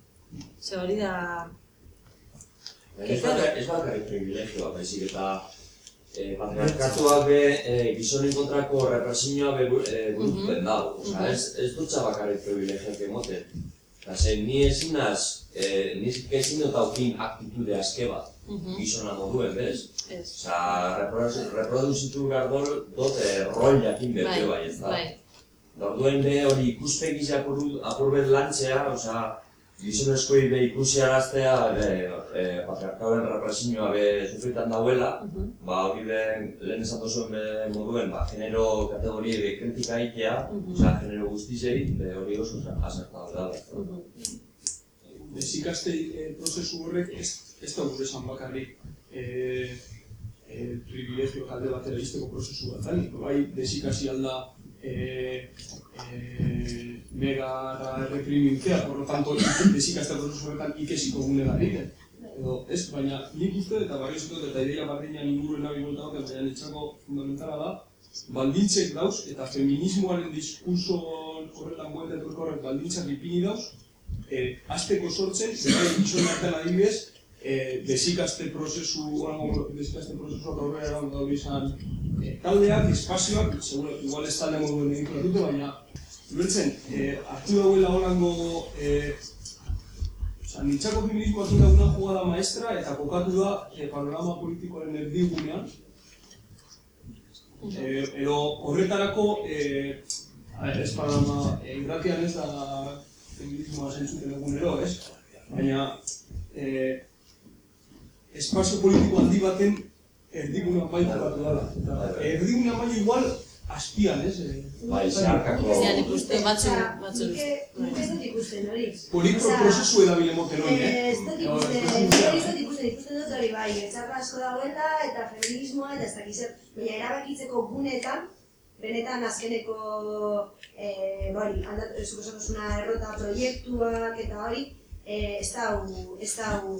Osea, hori da... Ez bakar- ez bakarrik privilegioa, baizik eta eh, patriarkatuak be eh, gizonen kontrako represioa be bu- eh, buruten dago. Osea, ez, ez dutza bakarrik privilegioak emoten. Eta ze, ni ezin naz, eh, ni ezin dut aukin aktitude aske bat, gizona moduen, bez? Ez. Reprodu- reproduzitu behar dut eh, rol jakin bete Bai, bai, ez da? bai. Da orduen be hori ikuspegi apur, apurbet lantzea, osea, gizonezkoi be ikusiaraztea, be, e, patriarkauen represioa be sufritan dauela, Mhm. ba hori be lehen esatu zuen be moduen, ba, genero kategorie be kritika egitea, Mhm. osea, genero guztizei, be hori oso azerta da. Mhm. Desikaste eh, prozesu horrek ez, ez da gure esan bakarrik eh, eh, privilegio alde batera izteko prozesu bat. Bai, desikasi alda eh, eh, negarra reprimintzea, por lo tanto, desikaste prozesu horretan ikesiko gune da egiten. Edo, ez, baina nik uste eta barrio zutut eta ideia barriñan inguruen nabi buelta batean, baina nitzako fundamentala da, baldintzek dauz eta feminismoaren diskurso horretan buelta etorko horrek baldintzak ipini dauz, eh, azteko sortzen, bai gizoen artean adibidez, eh, desikaste prozesu, orango desikaste prozesu aurrera eraman dago izan eh, taldeak, espazioak, seguro, igual ez talde moduen egiten dute, baina Ulertzen, eh, hartu dauela holango, eh, Osa, nintzako feminismo hartu da una jugada maestra eta kokatu da eh, panorama politikoaren erdigunean. Eh, edo horretarako, eh, a ez panorama, eh, irratian ez da feminismoa zentzuten egunero, ez? Baina, eh, espazio politiko handi baten erdigunean bai kokatu dela. Eta erdigunean bai igual azpian, ez? Eh, Bai, zeharkako... Zean ikuste batzu, batzu. Nik eh, ez dut ikusten hori. Politro Osea, prozesu edabile moten hori, Eh, eh? ez dut ikusten, ez hori dut ikusten, ikusten dut hori bai, etxarra asko dagoela eta feminismoa eta ez dakiz zer, baina erabakitzeko guneetan, benetan azkeneko e, hori, aldatu, duzuna errota proiektuak eta hori, e, ez dau, ez dau,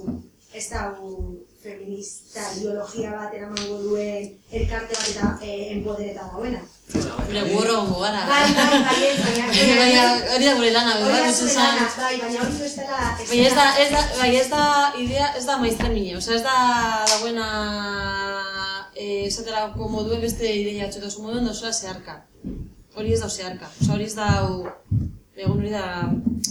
ez dau feminista ideologia bat eramango duen elkarte bat eta e, enpodereta dagoena. Gure gongo gara. Bai, bai, bai, ez, [LAUGHS] baina... Baina hori da gure lana, bai, da ez bai, baina hori bestela... Baina ez da, ez da, bai, ez da, idea, ez da maizten mine, osea, ez da dagoena eh, esaterako moduen beste ideia txotasun moduen dauzela zeharka. Hori ez da zeharka, osea, hori ez da, egun hori da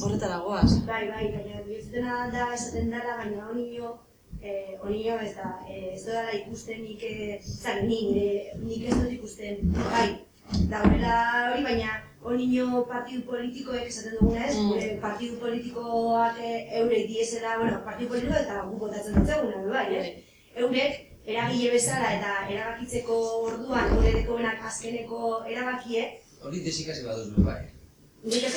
horretara goaz. Bai, bai, baina bihurtzena da esaten dela, baina onio, eh, onio ez da, eh, ez dela ikusten nik, eh, zan, ni, nire, nik ez dut ikusten, bai, dagoela hori, baina onio partidu politikoek esaten duguna ez, Mm. partidu politikoak eh, eurek diesela, bueno, partidu politiko eta gu botatzen dut zeguna, bai, ez? Eurek eragile bezala eta erabakitzeko orduan, gure dekoenak azkeneko erabakiek, Hori desikasi baduzu, bai. Nik ez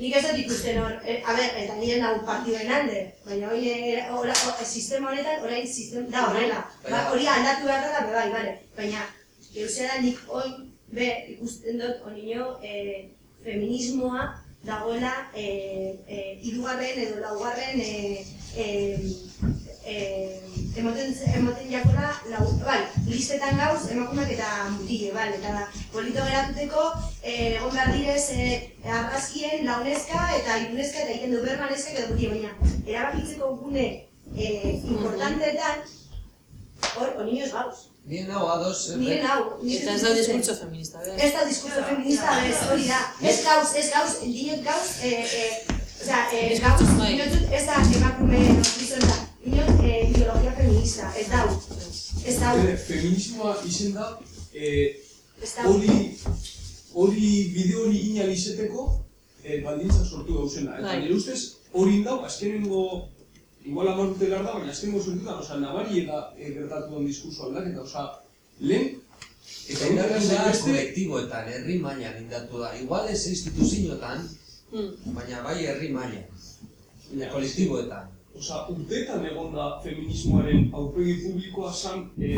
nik ez dut ikusten hor, e, a ber, eta nire nau partiduen alde, baina hori e, ora, o, sistema honetan, orain sistema da horrela. Ba, Baina- hori aldatu behar dela, be bai, bale. Baina, geuzea da nik oin, be, ikusten dut, onino, e, feminismoa dagoela e, e, irugarren edo laugarren e, e, e, emoten, emoten jakola, lau, bai, listetan gauz emakumeak eta mutile, bai, eta polito geratuteko eh, egon behar direz eh, argazkien launezka eta irunezka eta egiten du bermanezka edo mutile, baina erabakitzeko gune eh, importanteetan hor, oninoz gauz. Nire nago ados... eh, Nire nau, nire Eta ez da diskurtso feminista, bez? Ez da diskurso feminista, ez, hori da. Ez gauz, ez gauz, dinot gauz, eh, eh, osea, eh, gauz, Bai. ez da emakume gizon da, dinot eh, feminista, ez dau. Ez dau, Bere, feminismoa izen da, eh, ez dau. hori, hori bide hori inal izeteko eh, baldintzak sortu gauzena. Eta Bai. nire ustez, hori indau, azkenengo, igual hamar urte behar da, baina azkenengo sortutan, osea, nabari eta eh, gertatu den diskurso aldaketa, osea, lehen, Eta indatu da kolektiboetan, herri mailan indatu da. Igual ez instituzioetan, Mm. baina bai herri mailan. Baina kolektiboetan. Osa, urteetan egon da feminismoaren aurpegi publikoa zan eh,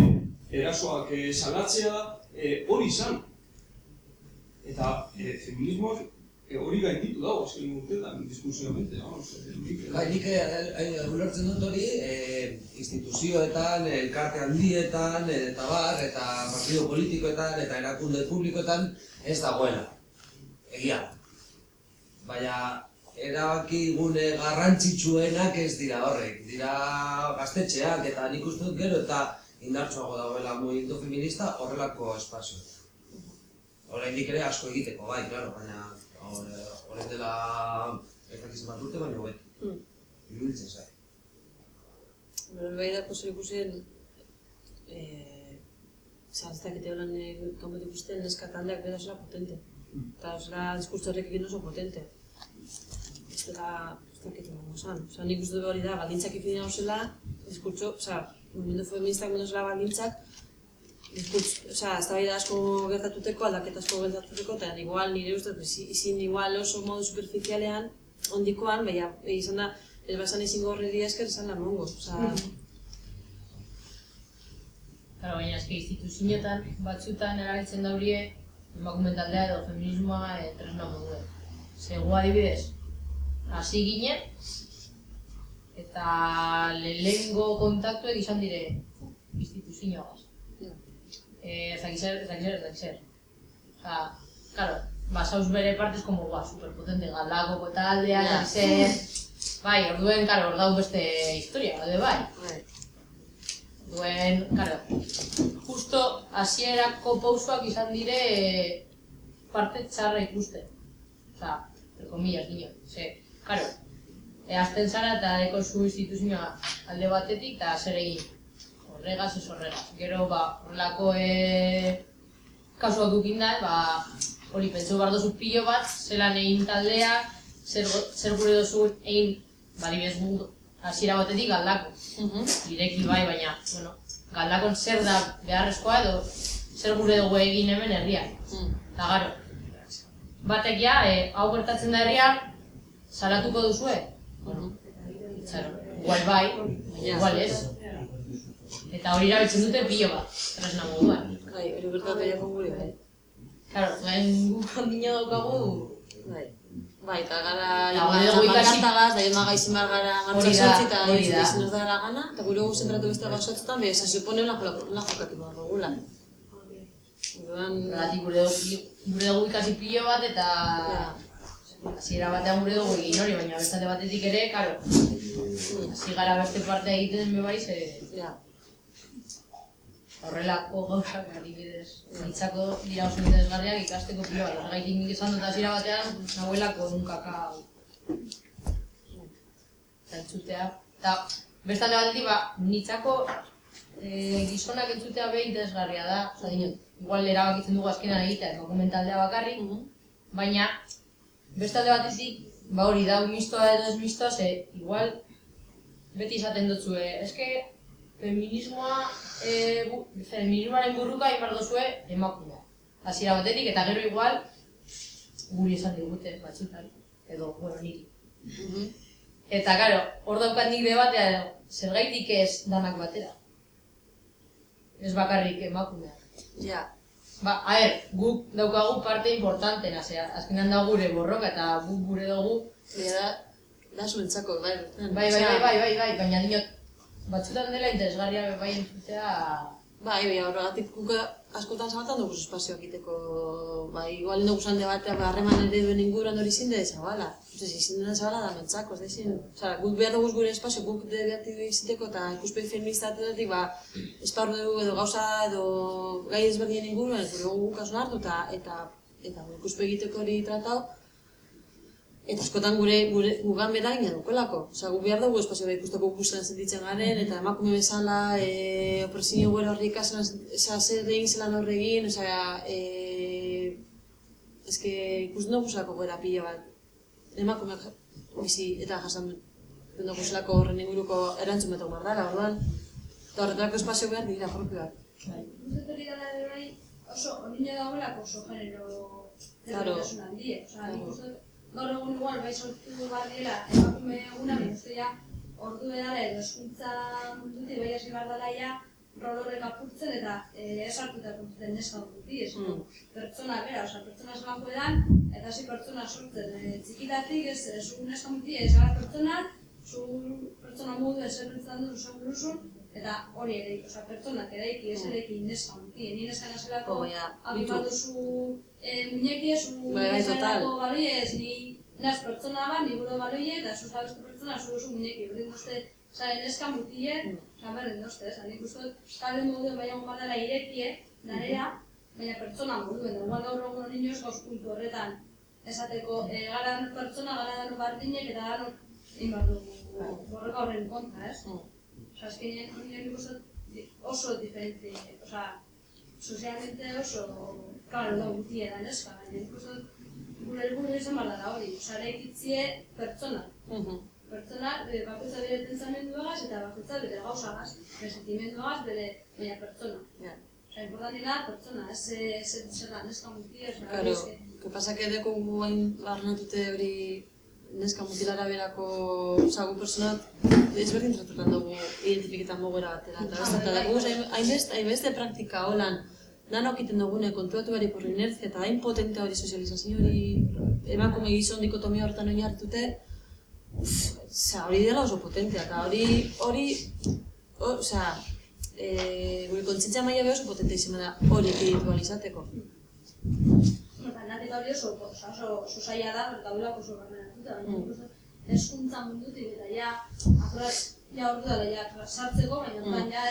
erasoak eh, salatzea, eh, hori zan. Eta eh, feminismoak eh, hori gainditu dago azken vamos. eh, nik- Bai, nik ulertzen dut hori, eh, instituzioetan, elkarte handietan, eta bar, eta partido politikoetan, eta erakunde publikoetan ez dagoela. Egia. Baina, erabaki gune garrantzitsuenak ez dira horrek, dira gaztetxeak, eta nik uste dut gero eta indartsuago dagoela mugimendu feminista horrelako espazio. Oraindik ere asko egiteko, bai, claro, baina hor- orain dela ez dakiz bat urte, baina hobeto. Mm. Zait. Bero, bai da poso ikusien, eh, dakite holan kanbot ikusten neska taldeak bera potente. Eta osela diskurtso horrek egin oso potente. Ez dela, ez dakite gongo zan. Osa, nik uste hori da, baldintzak ipini zela, diskurtso, oza, mugimendu feministak mendo zela baldintzak, diskurtso, oza, ez da asko gertatuteko, aldaketa asko gertatuteko, eta igual nire ustez, ezi- ezin igual oso modu superficialean, ondikoan, baina izan da, ez basan ezingo horri esker esan la mongo, oza, [LAUGHS] Claro, baina eske instituzioetan batzutan erabiltzen daurie emakume taldea edo feminismoa e, tresna moduen. Zego adibidez, hasi ginen eta lehengo kontaktuek izan dire instituzioagaz. Eh, ez dakit zer, ez dakit zer, ez dakit zer. Osa, claro, basauz bere partez como, ba, superpotente, galdako taldea, Ja. yeah. zer, bai, orduen, claro, hor dau beste historia, bade bai. bai. Duen, claro, justo hasierako pausoak izan dire parte txarra ikusten. Osa, entre comillas, dio. Ze, claro, e, azten zara eta eko zu instituzioa alde batetik eta zer egin. Horregaz ez horregaz. Gero, ba, horrelako e, kasu dukin da, ba, hori pentsu behar dozu pilo bat, zelan egin taldea, zer, zer gure dozu egin, ba, dibidez gu, hasiera batetik galdako. Ireki bai, baina, bueno, galdakon zer da beharrezkoa edo zer gure dugu egin hemen herrian. Eta garo, batek ja, e, hau gertatzen da herrian, salatuko duzue? Bueno, Zaro, igual bai, igual ez. Eta hori erabiltzen dute pilo bat, tresna moduan. Bai, hori gertatu jako gure, bai. Claro, gain guk ondino daukagu, Bai. Bai, eta gara Eta ikasi- da ema gaizin bar gara Hori martxa da, sortzi eta hori da. izin ez dara gana, eta gure dugu zentratu beste gauzatzetan, be, se supone la, la jokatu behar dugula. Orduan, Horregatik gure dugu, gure dugu ikasi pilo bat eta hasiera batean gure dugu egin hori, baina beste alde batetik ere, karo, hasi gara beste parte egiten be bai, ze ja. horrelako gauzak adibidez. Nitzako dira oso interesgarriak ikasteko pilo bat. Horregaitik nik esan dut hasiera batean, nahuelako nun kakao. Eta entzutea. Eta beste alde batetik, ba, nitzako e, gizonak entzutea behin interesgarria da. Osa, dinot, igual erabakitzen dugu azkenan egitea, dokumentaldea bakarrik, baina beste alde batetik, ba hori da, mistoa edo ez mistoa, ze igual beti izaten dutzue, eske feminismoa, e, bu, feminismoaren burruka ipar duzue emakumea. Hasiera batetik, eta gero igual, guri esan digute batzutan, edo, bueno, niri. Eta, karo, hor daukat nik debatea, zergaitik ez danak batera. Ez bakarrik emakumea. Ja. Ba, a ber, guk daukagu parte importantena, zera, azkenan da gure borroka eta guk gure dugu. Baina da, da zuentzako, bai. Bai, bai, bai, bai, bai, bai, baina dinot, batzutan dela interesgarria bai entzutea... Bai, bai, horregatik guk askotan zabaltan dugu espazioak egiteko, bai, igual dugu zan debatea, ba, harreman ere duen inguruan hori zinde zabala. Ose, zinde da zabala da mentzako, ez da izin. Osea, guk behar dugu gure espazio, guk debatu iziteko eta ikuspegi feministatetik, ba, esparru dugu edo gauza edo gai ezberdinen inguruan, gure dugu kasu hartu eta, eta, eta gure ikuspegi hori tratau, Eta askotan gure, gure gugan beragina dukelako. Osea, gu behar dugu espazio behar ikusteko ikusten sentitzen garen, eta emakume bezala, e, opresio gure horri ikasen, eza zer egin zelan horre egin, osea, e, eske ikusten dugu zelako gara pila bat. Emakumeak bizi eta jasan dugu zelako horren inguruko erantzun betok behar dara, orduan. Eta horretarako espazio behar dira propioak. Uste hori dela ere bai, oso, onine dagoelako oso genero nik Claro. uste dut, gaur egun igual bai sortu behar direla emakume eguna, ja, ordu edara edo eskuntza mundutik bai hasi behar dela horrek apurtzen eta eh, ez hartutako duten neska duti, ez Mm. pertsona bera, osea, pertsona zelako edan, eta hasi pertsona sortzen, e, txikitatik, ez, ez zu neska muti, ez pertsona, zu pertsona modu eserritzen du zuzen buruzun, eta hori ere, osea, pertsonak eraiki, ez eraiki neska muti, ni neska nazelako, Oh, ja, abi ditu. baduzu e, muñeki, zu neska baloi, ez ni naz pertsona bat, ni gure baloie, eta zu zabeztu pertsona, zu duzu muñeki, berdin osea, neska mutie, osea, berdin duzte, ez, nik uste dut, kale modu baina egon badala irekie, narea, baina pertsona moduen, da, igual gaur egun niños gauz puntu horretan, esateko, e, gara pertsona, gara danok bardinek, eta danok egin behar dugu borroka horren kontra, ez? Osa, azkenean, hori nik uste oso diferente, osea, sozialmente oso, claro, da gutie da neska, baina nik uste dut gure helburu izan behar dara hori, osea, eraikitzie pertsona. Pertsona, bakoitza bere pentsamenduagaz eta bakoitza bere gauzagaz, bere sentimenduagaz, bere baina pertsona. Ja. Importante da pertsona, ez ez ez zer da neska mutia, osea, Claro, que pasa que deko gu hain barnatute hori neska mutilara berako, oza, gu personat ezberdin tratutan dugu identifiketan dugu era batera. Eta beste, eta dugu hainbeste, hainbeste praktika holan, danok egiten dugune kontuatu behar por inertzia eta hain potente hori sozializazio hori emakume gizon dikotomia horretan oinartute, Osea, hori dela oso potentea, eta hori, hori, o- osea, e, gure kontzientzia maila be oso potente izan da hori espiritualizateko. Eta natik hori oso, oso, oso, oso zaila da, daudela oso barmenatuta, baina dut hezkuntza mundutik eta ja, akurat, ja ordu dela, ja, sartzeko, baina Mm. mm. ja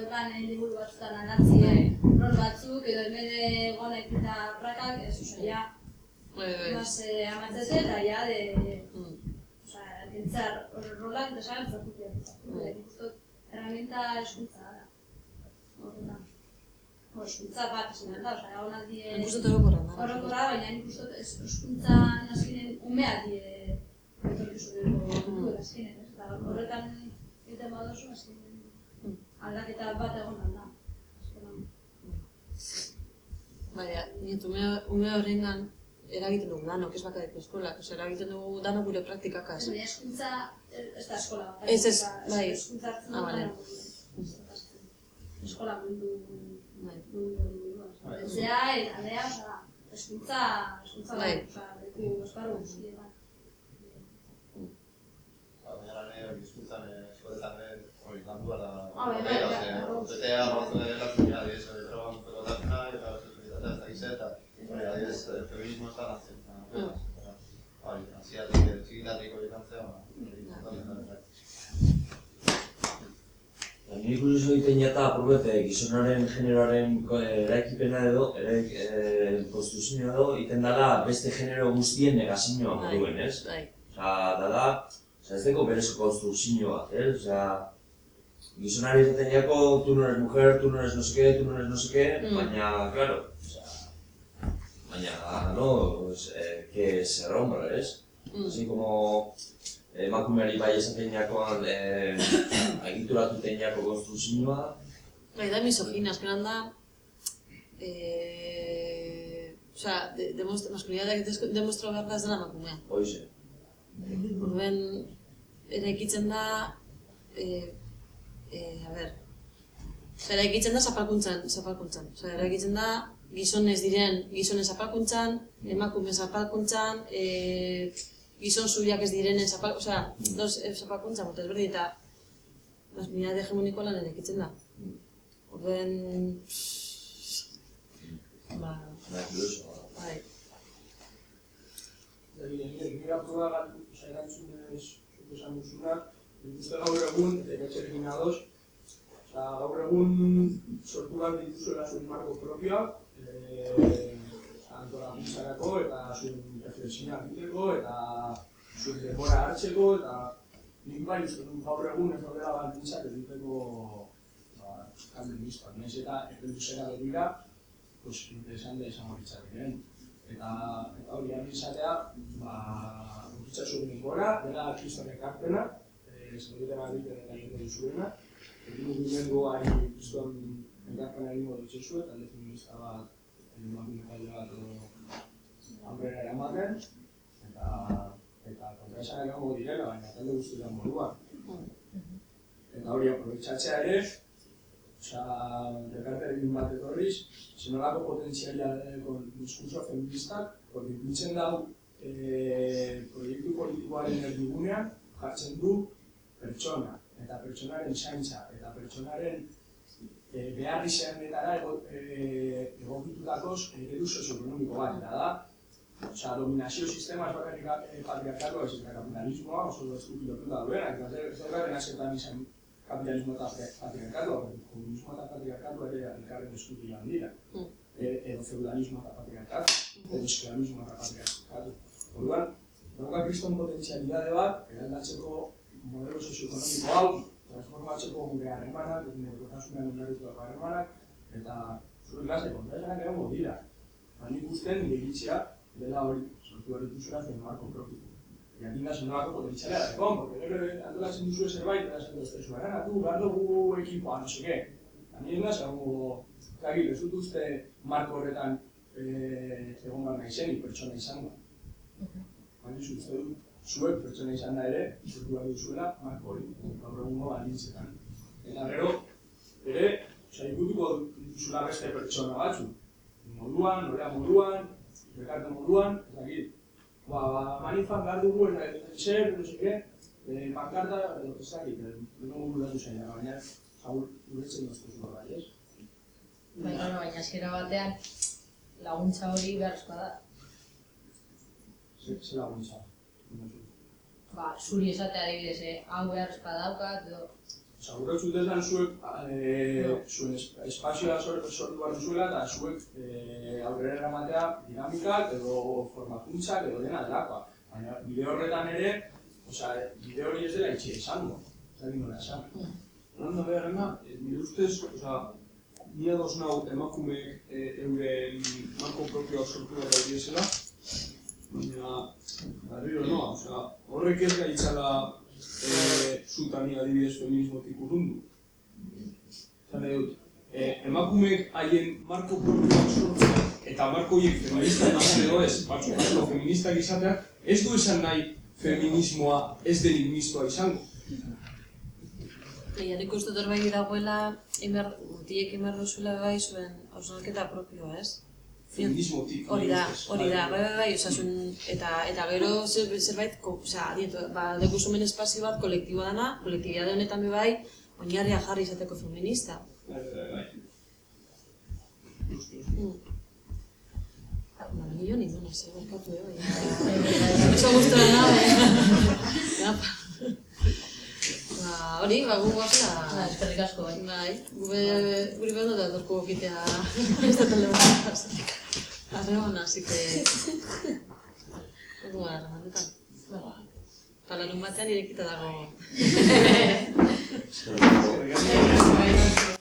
ebran egin liburu batzutan anatzie, rol batzuk, edo hemen egonek eta prakak, ez, oza, ja, Bai, bai. mas eh, amatzeze, eta ja, de, Mm. Dintzar, rolak eta zagantzak kutia. Bai. Herramienta hezkuntza da. Horretan. O, hezkuntza bat, esan da, aldie... Nik uste dut orokorra da. Orokorra, baina nik ez- hezkuntzan azkenen umeak die etorkizuneko kultura azkenen, ez? Eta horretan egiten badozu azkenen aldaketa bat egon da. Azkenan. Baina, ume, ume horrengan eragiten dugu danok, ez bakarrik eskolak, osea, eragiten dugu danok gure praktikakaz. Baina hezkuntza ez ez da eskola bat. Ez, ez, bai. Hezkuntza hartzen Ah, vale. Eskola mundu Bai. mundu mundu. Bai. Ezea, aldea, osea, eskuntza, eskuntza Bai. oza, leku esparru guztietan. Baina lan hizkuntzan eskoletan hori landu da. Ah, bai, bai, bai. Betea latzen dira, adiez, drogan pelotasuna eta sexualitatea ez da gize eta hori adiez, feminismo ez da lantzen. Hori, hasiatik txikitatik hori totalmente da. Ni ikusi egiten jata apurbet gizonaren generoaren eh, eraikipena edo, eraik, eh, konstruzioa edo, iten dala beste genero guztien negazioa Bai, moduen, ez? bai. Osa, dala, osa, ez deko berezko konstruzio bat, ez? Osa, gizonari esaten jako, tu no eres mujer, tu no eres no sé qué, tu no eres no sé qué, Mm. baina, claro, osa, baina, no, es, eh, que es ser hombre, ez? Mm. Así como emakumeari bai esaten jakoan, eh, [COUGHS] agituratuten jako konstruzioa, Bai, da misogina, azkenan da... Eh, Osea, de, demostra, maskulinitateak desko- demostra behar da ez dela emakumea. hoize. Orduan, eraikitzen da... Eh, eh, a ber... Osea, eraikitzen da zapalkuntzan, zapalkuntzan. Osea, eraikitzen da gizonez diren gizonen zapalkuntzan, emakume zapalkuntzan, eh, gizon zuriak ez direnen zapal... Osea, dos zapalkuntza, mota ezberdin, eta maskulinitate hegemonikoa lan eraikitzen da. Orduan... Ba, Bai, kurioso. Nire apurua galdu, oza, erantzunez, zuk esan duzuna, uste gaur egun, eta etxerekin ados, gaur egun sortu behar dituzuela zuen marko propioak, eh, antolakuntzarako eta zuen reflexioa egiteko eta zuen denbora hartzeko eta nik bai uste dut gaur egun ez daudela baldintzak egiteko ba, feministak, nahiz eta epe luzera begira, pues, interesante izango litzateke. Eta, eta hori argi izatea, ba, urtitza zuen denbora, dela kriston ekarpena, eh, zenbait egiten eta egiten duzuena, egin mugimendu ari kriston ekarpena egingo dutxezu, eta feminista bat, emakume talde bat edo aurrera eramaten, eta eta kontraesan egongo direla, baina talde guztietan moduan. Eta hori aprobetxatzea ere, osea, dekarterekin bat etorriz, zenolako potentzialia con diskurso feministak, porque ikutzen dau e, proiektu politikoaren erdigunean jartzen du pertsona, eta pertsonaren zaintza, eta pertsonaren e, behar izanetara ego, e, egokitutakoz eredu sozioekonomiko bat, eta da, Osea, dominazio sistema ez bakarrik eh, patriarkatua, ez eta kapitalismoa oso estuki lotuta duena, eta zer garren azetan izan kapitalismo eta patriarkatua, komunismo eta patriarkatua ere elkarren eskuti joan dira. Mm. E, edo feudalismo eta patriarkatu, edo esklamismo eta patriarkatu. Orduan, dauka kriston potentzialidade bat, eraldatzeko modelo sozioekonomiko hau, transformatzeko gure harremanak, gure nekotasunean oinarritutako harremanak, eta zure klase kontraesanak egongo dira. Ba, nik usten nire iritzia dela hori sortu behar dituzula zuen marko propio. Jakin da zenolako potentzialea da, egon, porque gero antolatzen duzue zerbait, eta esaten duzte zuen, gara, tu, behar dugu ekipoa, no seke. Nire naz, egongo, kagil, ez dut uste marko horretan eh, egon behar nahi zenik pertsona izango. Baina uste dut, zuek pertsona izan da ere, sortu behar duzuela marko hori, gaur egungo baldintzetan. Eta gero, ere, osea, ikutuko dituzula beste pertsona batzu. Moduan, norea moduan, bekarte moduan, ez dakit. Ba, ba, manifan behar dugu, eta eta zer, no seke, eh, pankarta, edo ez dakit, eh, no bururatu zaila, baina, jaur, uretzen zuen bai, ez? Bai, bueno, baina eskera batean laguntza hori beharrezkoa da. Ze, ze laguntza. Ba, zuri esatea adibidez, eh, hau beharrezkoa daukat, edo... Osa, gure utzutetan zuek eh, zuen es- espazioa sor- sortu behar duzuela eta zuek eh, aurrera eramatea dinamikak edo formakuntzak edo dena delakoa. Baina bide horretan ere, osea, bide hori ez dela itxia izango. Ez dakit nola esan. Horrenda beharrena, eh, nire ustez, oza, ni ados nau emakumeek eh, euren marko propioa sortu behar dauriezela, baina, berriro noa, oza, horrek ez gaitzala eh, zutan ni adibidez feminismotik urrundu. Nahi dut, eh, emakumeek haien marko propioa sortu eta marko horiek feministak izan edo ez, batzuk asko feministak izateak, ez du esan nahi feminismoa ez denik mistoa izango. Baina nik uste dut bai dagoela, emer, mutiek emer duzula bai zuen hausnarketa propioa, ez? Feminismotik. Hori da, hori da, bai, bai, bai, osasun, eta, eta gero zer, zerbait, ko, osea, dietu, ba, dekusumen espazio bat kolektiboa dana, kolektibidade honetan be bai, oinarria jarri izateko feminista. Bai, bai, bai. Ba, ni jo ninduen, ze, barkatu, eh, bai. [LAUGHS] Oso gustora [LAUGHS] nabe hori, ba, gu gozela... Ba, eskerrik asko, bai. Bai, gure, guri behar dut dorko egitea ez da telebana. Arrebona, así que... Gu gara, ramandetan. Ba, palalun batean irekita dago. Eskerrik asko.